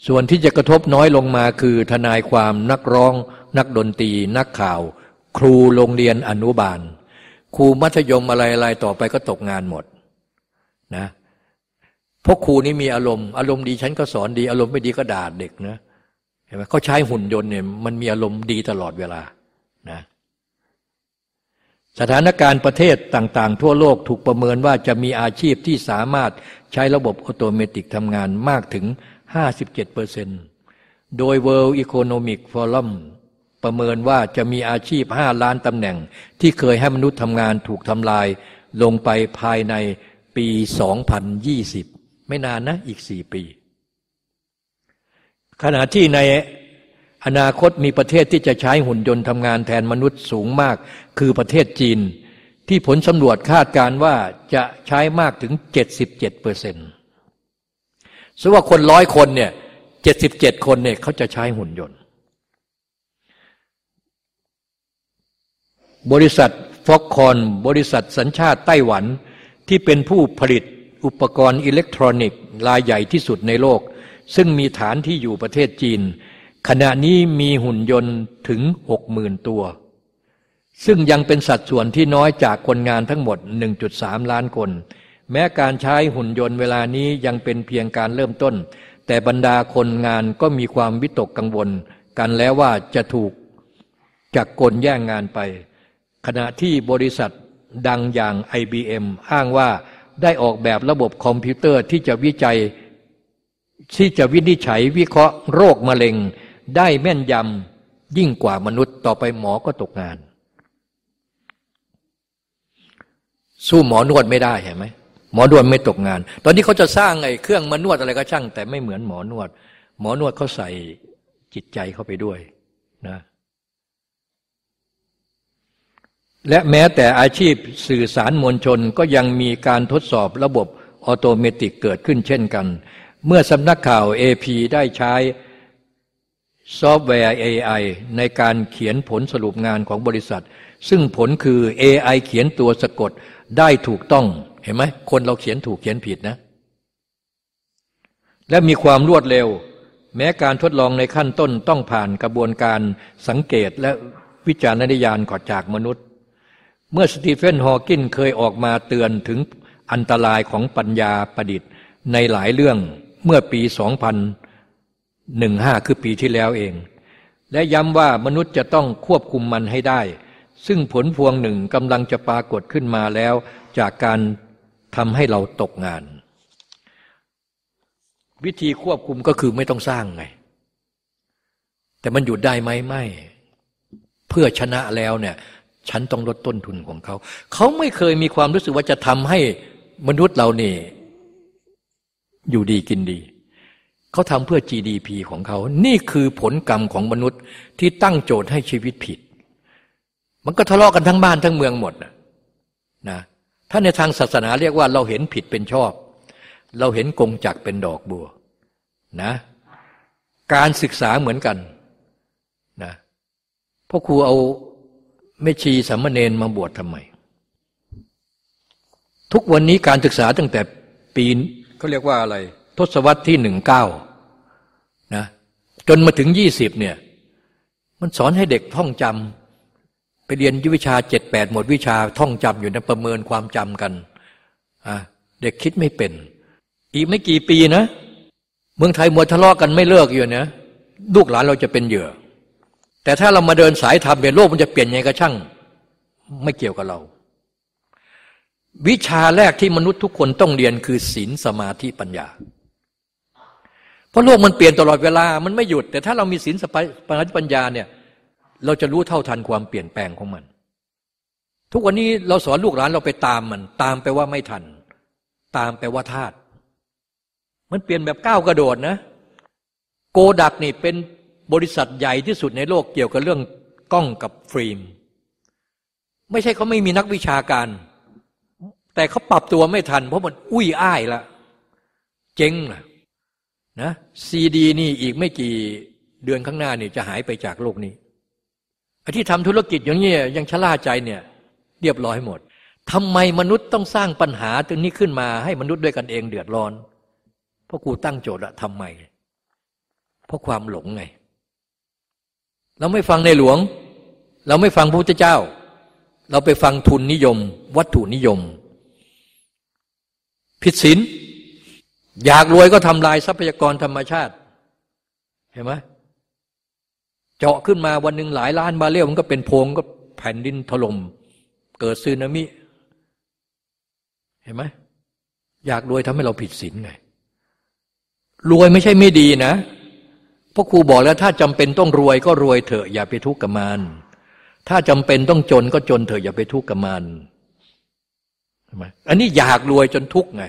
ส่วนที่จะกระทบน้อยลงมาคือ ทนายความนักร้อง นักดนตรี นักข่าว ครูโรงเรียนอนุบาล ครูมัธยมอะไรๆต่อไปก็ตกงานหมดนะพวกครูนี่มีอารมณ์ อารมณ์ดีฉันก็สอนดี อารมณ์ไม่ดีก็ด่าเด็กนะเห็นไหมเขาใช้หุ่นยนต์เนี่ยมันมีอารมณ์ดีตลอดเวลานะสถานการณ์ประเทศต่างๆ ทั่วโลกถูกประเมินว่าจะมีอาชีพที่สามารถใช้ระบบออโตเมติทำงานมากถึง 57%โดย World Economic Forum ประเมินว่าจะมีอาชีพ 5 ล้านตำแหน่ง ที่เคยให้มนุษย์ทำงานถูกทำลายลงไปภายในปี 2020 ไม่นานนะ อีก 4 ปี ขณะที่ในอนาคตมีประเทศที่จะใช้หุ่นยนต์ทำงานแทนมนุษย์สูงมาก คือประเทศจีน ที่ผลสำรวจคาดการว่าจะใช้มากถึง 77เปอร์เซ็นต์สว่าคนร้อยคนเนี่ย77 คนเนี่ยเขาจะใช้หุ่นยนต์ บริษัทฟอกคอนบริษัทสัญชาติไต้หวันที่เป็นผู้ผลิตอุปกรณ์อิเล็กทรอนิกส์รายใหญ่ที่สุดในโลก ซึ่งมีฐานที่อยู่ประเทศจีน ขณะนี้มีหุ่นยนต์ถึงหกหมื่นตัว ซึ่งยังเป็นสัดส่วนที่น้อยจากคนงานทั้งหมด 1.3 ล้านคน แม้การใช้หุ่นยนต์เวลานี้ยังเป็นเพียงการเริ่มต้น แต่บรรดาคนงานก็มีความวิตกกังวล กันแล้วว่าจะถูกจักกลแย่งงานไป ขณะที่บริษัทดังอย่าง IBM อ้างว่าได้ออกแบบระบบคอมพิวเตอร์ที่จะวิจัย ที่จะวินิจฉัยวิเคราะห์โรคมะเร็งได้แม่นยำยิ่งกว่ามนุษย์ต่อไปหมอก็ตกงาน สู้หมอนวดไม่ได้เห็นไหมหมอนวดไม่ตกงาน ตอนนี้เขาจะสร้างไอ้เครื่องมานวดอะไรก็ช่าง แต่ไม่เหมือนหมอนวด หมอนวดเขาใส่จิตใจเข้าไปด้วยนะและแม้แต่อาชีพสื่อสารมวลชนก็ยังมีการทดสอบระบบ automatic เกิดขึ้นเช่นกัน เมื่อสำนักข่าว AP ได้ใช้ซอฟต์แวร์ AI ในการเขียนผลสรุปงานของบริษัท ซึ่งผลคือ AI เขียนตัวสะกดได้ถูกต้องเห็นไหมคนเราเขียนถูกเขียนผิดนะ และมีความรวดเร็ว แม้การทดลองในขั้นต้นต้องผ่านกระบวนการสังเกตและวิจารณญาณก่อจากมนุษย์ เมื่อสตีเฟนฮอว์กินเคยออกมาเตือนถึงอันตรายของปัญญาประดิษฐ์ในหลายเรื่อง เมื่อปี 2000หนึ่งห้าคือปีที่แล้วเอง และย้ำว่ามนุษย์จะต้องควบคุมมันให้ได้ ซึ่งผลพวงหนึ่งกำลังจะปรากฏขึ้นมาแล้ว จากการทำให้เราตกงาน วิธีควบคุมก็คือไม่ต้องสร้างไง แต่มันหยุดได้ไหมไม่ เพื่อชนะแล้วเนี่ยฉันต้องลดต้นทุนของเขา เขาไม่เคยมีความรู้สึกว่าจะทำให้มนุษย์เราเนี่ย อยู่ดีกินดี เขาทำเพื่อ GDP ของเขา นี่คือผลกรรมของมนุษย์ที่ตั้งโจทย์ให้ชีวิตผิด มันก็ทะเลาะกันทั้งบ้านทั้งเมืองหมดนะนะถ้าในทางศาสนาเรียกว่าเราเห็นผิดเป็นชอบ เราเห็นกงจักเป็นดอกบัวนะการศึกษาเหมือนกันนะพ่อครูเอาไม่ชีสามเณรมาบวชทำไม ทุกวันนี้การศึกษาตั้งแต่ปี เขาเรียกว่าอะไร ทศวรรษที่หนึ่งเก้านะจนมาถึงยี่สิบเนี่ย มันสอนให้เด็กท่องจำไปเรียนวิชาเจ็ดแปดหมดวิชาท่องจำอยู่นะประเมินความจำกันอะเด็กคิดไม่เป็น อีกไม่กี่ปีนะ เมืองไทยมัวทะเลาะกันไม่เลิกอยู่นะลูกหลานเราจะเป็นเหยื่อ แต่ถ้าเรามาเดินสายธรรมเนี่ยโลกมันจะเปลี่ยนยังไงก็ช่าง ไม่เกี่ยวกับเรา วิชาแรกที่มนุษย์ทุกคนต้องเรียนคือศีลสมาธิปัญญา เพราะโลกมันเปลี่ยนตลอดเวลามันไม่หยุด แต่ถ้าเรามีศีลสมาธิปัญญาเนี่ยเราจะรู้เท่าทันความเปลี่ยนแปลงของมัน ทุกวันนี้เราสอนลูกหลานเราไปตามมัน ตามไปว่าไม่ทัน ตามไปว่าธาตุมันเปลี่ยนแบบก้าวกระโดดนะ โกดักนี่เป็นบริษัทใหญ่ที่สุดในโลกเกี่ยวกับเรื่องกล้องกับฟิล์ม ไม่ใช่เขาไม่มีนักวิชาการ แต่เขาปรับตัวไม่ทัน เพราะมันอุ้ยอ้ายละเจ๊งนะนะซีดีนี่อีกไม่กี่เดือนข้างหน้านี่จะหายไปจากโลกนี้ไอ้ที่ทำธุรกิจอย่างนี้ยังชะล่าใจเนี่ย เรียบร้อยหมดทำไมมนุษย์ต้องสร้างปัญหาตรงนี้ขึ้นมาให้มนุษย์ด้วยกันเองเดือดร้อน เพราะกูตั้งโจทย์อะทำไม เพราะความหลงไง เราไม่ฟังในหลวง เราไม่ฟังพระพุทธเจ้า เราไปฟังทุนนิยม วัตถุนิยม ผิดศีลอยากรวยก็ทำลายทรัพยากรธรรมชาติ เห็นไหมเจาะขึ้นมาวันหนึ่งหลายล้านบาเรลมันก็เป็นโพงก็แผ่นดินถลม่มเกิดซึนามิ เห็นไหมอยากรวยทำให้เราผิดศีลไงรวยไม่ใช่ไม่ดีนะพราะครูบอกแล้วถ้าจำเป็นต้องรวยก็รวยเถอะอย่าไปทุกข์กับมัน ถ้าจำเป็นต้องจนก็จนเถอะอย่าไปทุกข์กับมัน ไหมอันนี้อยากรวยจนทุกข์ไง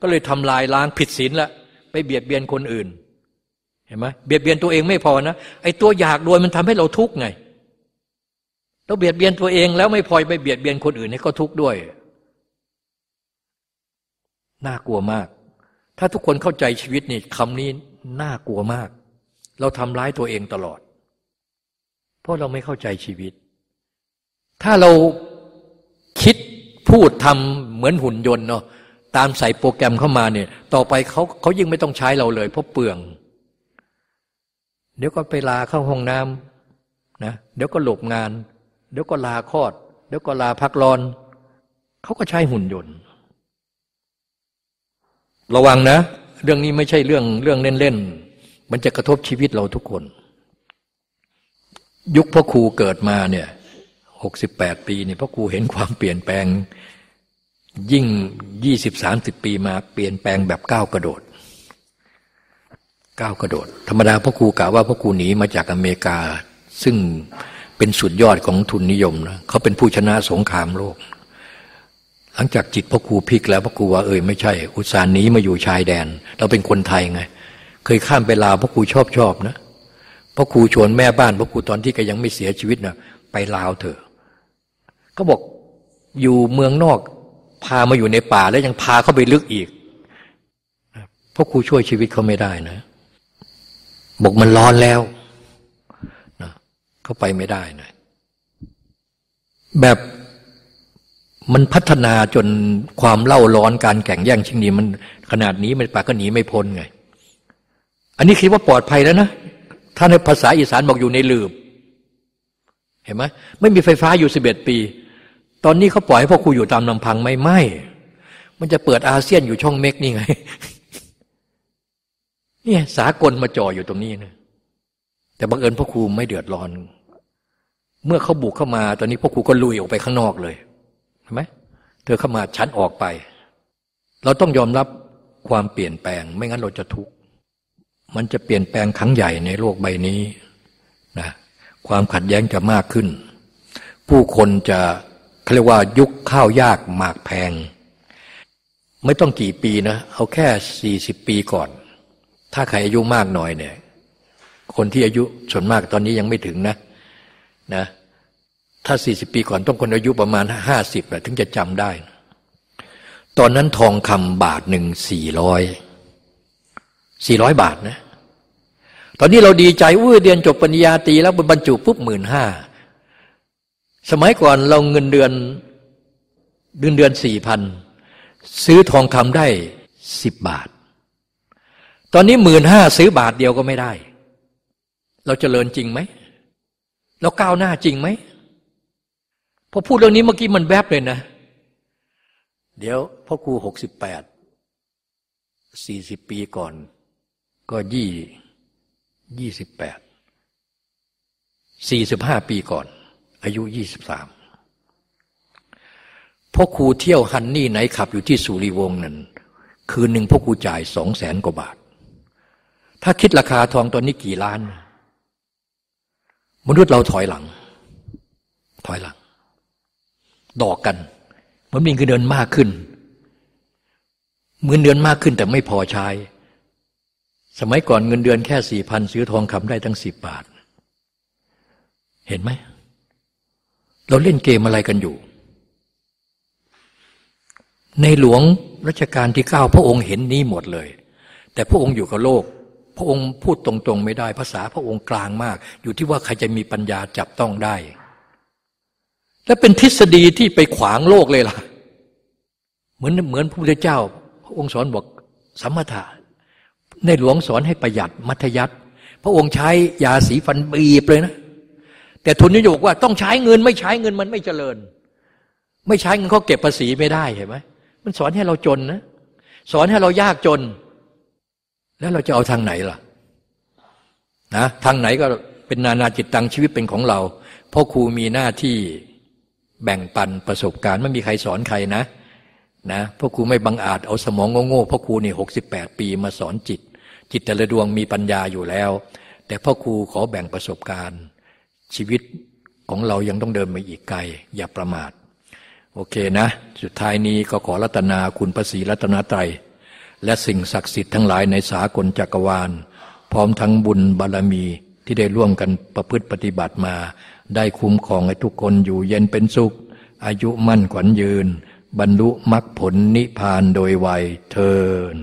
ก็เลยทำลายล้างผิดศีลละไปเบียดเบียนคนอื่น เห็นไหมเบียดเบียนตัวเองไม่พอนะไอ้ตัวอยากรวยมันทำให้เราทุกข์ไงเราเบียดเบียนตัวเองแล้วไม่พอไปเบียดเบียนคนอื่นให้ก็ทุกข์ด้วย น่ากลัวมาก ถ้าทุกคนเข้าใจชีวิตนี่คำนี้น่ากลัวมาก เราทำร้ายตัวเองตลอด เพราะเราไม่เข้าใจชีวิต ถ้าเรา พูดทำเหมือนหุ่นยนต์เนาะตามใส่โปรแกรมเข้ามาเนี่ย ต่อไปเขาเขายิ่งไม่ต้องใช้เราเลย เพราะเปลือง เดี๋ยวก็ไปลาเข้าห้องน้ำนะเดี๋ยวก็หลบงาน เดี๋ยวก็ลาคลอด เดี๋ยวก็ลาพักร้อน เขาก็ใช้หุ่นยนต์ ระวังนะ เรื่องนี้ไม่ใช่เรื่องเรื่องเล่นๆมันจะกระทบชีวิตเราทุกคน ยุคพ่อครูเกิดมาเนี่ย หกสิบแปดปีเนี่ยพ่อครูเห็นความเปลี่ยนแปลง ยิ่งยี่สิบสามสิบปีมาเปลี่ยนแปลงแบบก้าวกระโดดก้าวกระโดด ธรรมดาพ่อครูกล่าวว่าพ่อครูหนีมาจากอเมริกา ซึ่งเป็นสุดยอดของทุนนิยมนะเขาเป็นผู้ชนะสงครามโลก หลังจากจิตพ่อครูพลิกแล้วพ่อครูว่าเออไม่ใช่ อุตสาห์หนีมาอยู่ชายแดน เราเป็นคนไทยไง เคยข้ามไปลาวพระครูชอบชอบนะพระครูชวนแม่บ้านพระครูตอนที่แกยังไม่เสียชีวิตนะไปลาวเถอะ ก็บอกอยู่เมืองนอก พามาอยู่ในป่าแล้วยังพาเข้าไปลึกอีกเพราะครูช่วยชีวิตเขาไม่ได้นะ บอกมันร้อนแล้วนะเขาไปไม่ได้นะแบบมันพัฒนาจนความเล่าร้อนการแข่งแย่งชิงดีมันขนาดนี้มันป่าก็หนีไม่พ้นไง อันนี้คิดว่าปลอดภัยแล้วนะถ้าในภาษาอีสานบอกอยู่ในลืบเห็นไหมไม่มีไฟฟ้าอยู่สิบเอ็ดปี ตอนนี้เขาปล่อยให้พ่อครูอยู่ตามลำพังไม่ไม่ มันจะเปิดอาเซียนอยู่ช่องเม็กนี่ไง เนี่ยสากลมาจ่ออยู่ตรงนี้นะแต่บังเอิญพ่อครูไม่เดือดร้อน เมื่อเขาบุกเข้ามา ตอนนี้พ่อครูก็ลุยออกไปข้างนอกเลยเห็นไหมเธอเข้ามาชั้นออกไป เราต้องยอมรับความเปลี่ยนแปลง ไม่งั้นเราจะทุกข์มันจะเปลี่ยนแปลงครั้งใหญ่ในโลกใบนี้นะความขัดแย้งจะมากขึ้น ผู้คนจะ เขาเรียกว่ายุคข้าวยากหมากแพง ไม่ต้องกี่ปีนะ เอาแค่สี่สิบปีก่อน ถ้าใครอายุมากหน่อยเนี่ย คนที่อายุส่วนมากตอนนี้ยังไม่ถึงนะนะถ้าสี่สิบปีก่อนต้องคนอายุประมาณห้าสิบถึงจะจำได้ ตอนนั้นทองคำบาทหนึ่งสี่ร้อยสี่ร้อยบาทนะ ตอนนี้เราดีใจอุ้ยเรียนจบปริญญาตรีแล้วบรรจุปุ๊บหมื่นห้า สมัยก่อนเราเงินเดือนเดือนเดือนสี่พันซื้อทองคำได้สิบบาท ตอนนี้หมื่นห้าซื้อบาทเดียวก็ไม่ได้ เราจเจริญจริงไหม เราก้าวหน้าจริงไหมพอพูดเรื่องนี้เมื่อกี้มันแวบเลยนะ เดี๋ยวพ่อครูหกสิบแปดสี่สิบปีก่อน ก็ยี่ยี่สิบแปดสี่สิบห้าปีก่อน อายุยี่สิบสามพ่อครูเที่ยวฮันนี่ไหนขับอยู่ที่สุริวงศ์นั้นคืนหนึ่งพ่อครูจ่ายสองแสนกว่าบาท ถ้าคิดราคาทองตอนนี้กี่ล้าน มนุษย์เราถอยหลัง ถอยหลัง ดอกกัน มันมีเงินเดือนมากขึ้นเงินเดือนมากขึ้นแต่ไม่พอใช้ สมัยก่อนเงินเดือนแค่สี่พันซื้อทองคำได้ทั้งสิบบาท เห็นไหม เราเล่นเกมอะไรกันอยู่ ในหลวงรัชกาลที่เก้าพระองค์เห็นนี้หมดเลย แต่พระองค์อยู่กับโลก พระองค์พูดตรงๆไม่ได้ ภาษาพระองค์กลางมาก อยู่ที่ว่าใครจะมีปัญญาจับต้องได้ และเป็นทฤษฎีที่ไปขวางโลกเลยล่ะ เหมือนเหมือนพระพุทธเจ้า พระองค์สอนบอกสัมมาทาในหลวงสอนให้ประหยัดมัธยัติพระองค์ใช้ยาสีฟันบีบเลยนะ แต่ทุนนิยมว่าต้องใช้เงินไม่ใช้เงินมันไม่เจริญ ไม่ใช้เงินเขาเก็บภาษีไม่ได้เห็นไหมมันสอนให้เราจนนะ สอนให้เรายากจน แล้วเราจะเอาทางไหนล่ะนะทางไหนก็เป็นนานาจิตตังชีวิตเป็นของเราพ่อครูมีหน้าที่แบ่งปันประสบการณ์ไม่มีใครสอนใครนะนะพ่อครูไม่บังอาจเอาสมองโง่ๆพ่อครูนี่หกสิบแปดปีมาสอนจิต จิตแต่ละดวงมีปัญญาอยู่แล้ว แต่พ่อครูขอแบ่งประสบการณ์ ชีวิตของเรายังต้องเดินไปอีกไกล อย่าประมาท โอเคนะ สุดท้ายนี้ก็ขอรัตนาคุณพระศรีรัตนาไตรและสิ่งศักดิ์สิทธิ์ทั้งหลายในสากลจักรวาล พร้อมทั้งบุญบารมีที่ได้ร่วมกันประพฤติปฏิบัติมา ได้คุ้มครองให้ทุกคนอยู่เย็นเป็นสุข อายุมั่นขวัญยืน บรรลุมรรคผลนิพพานโดยไวยเทิน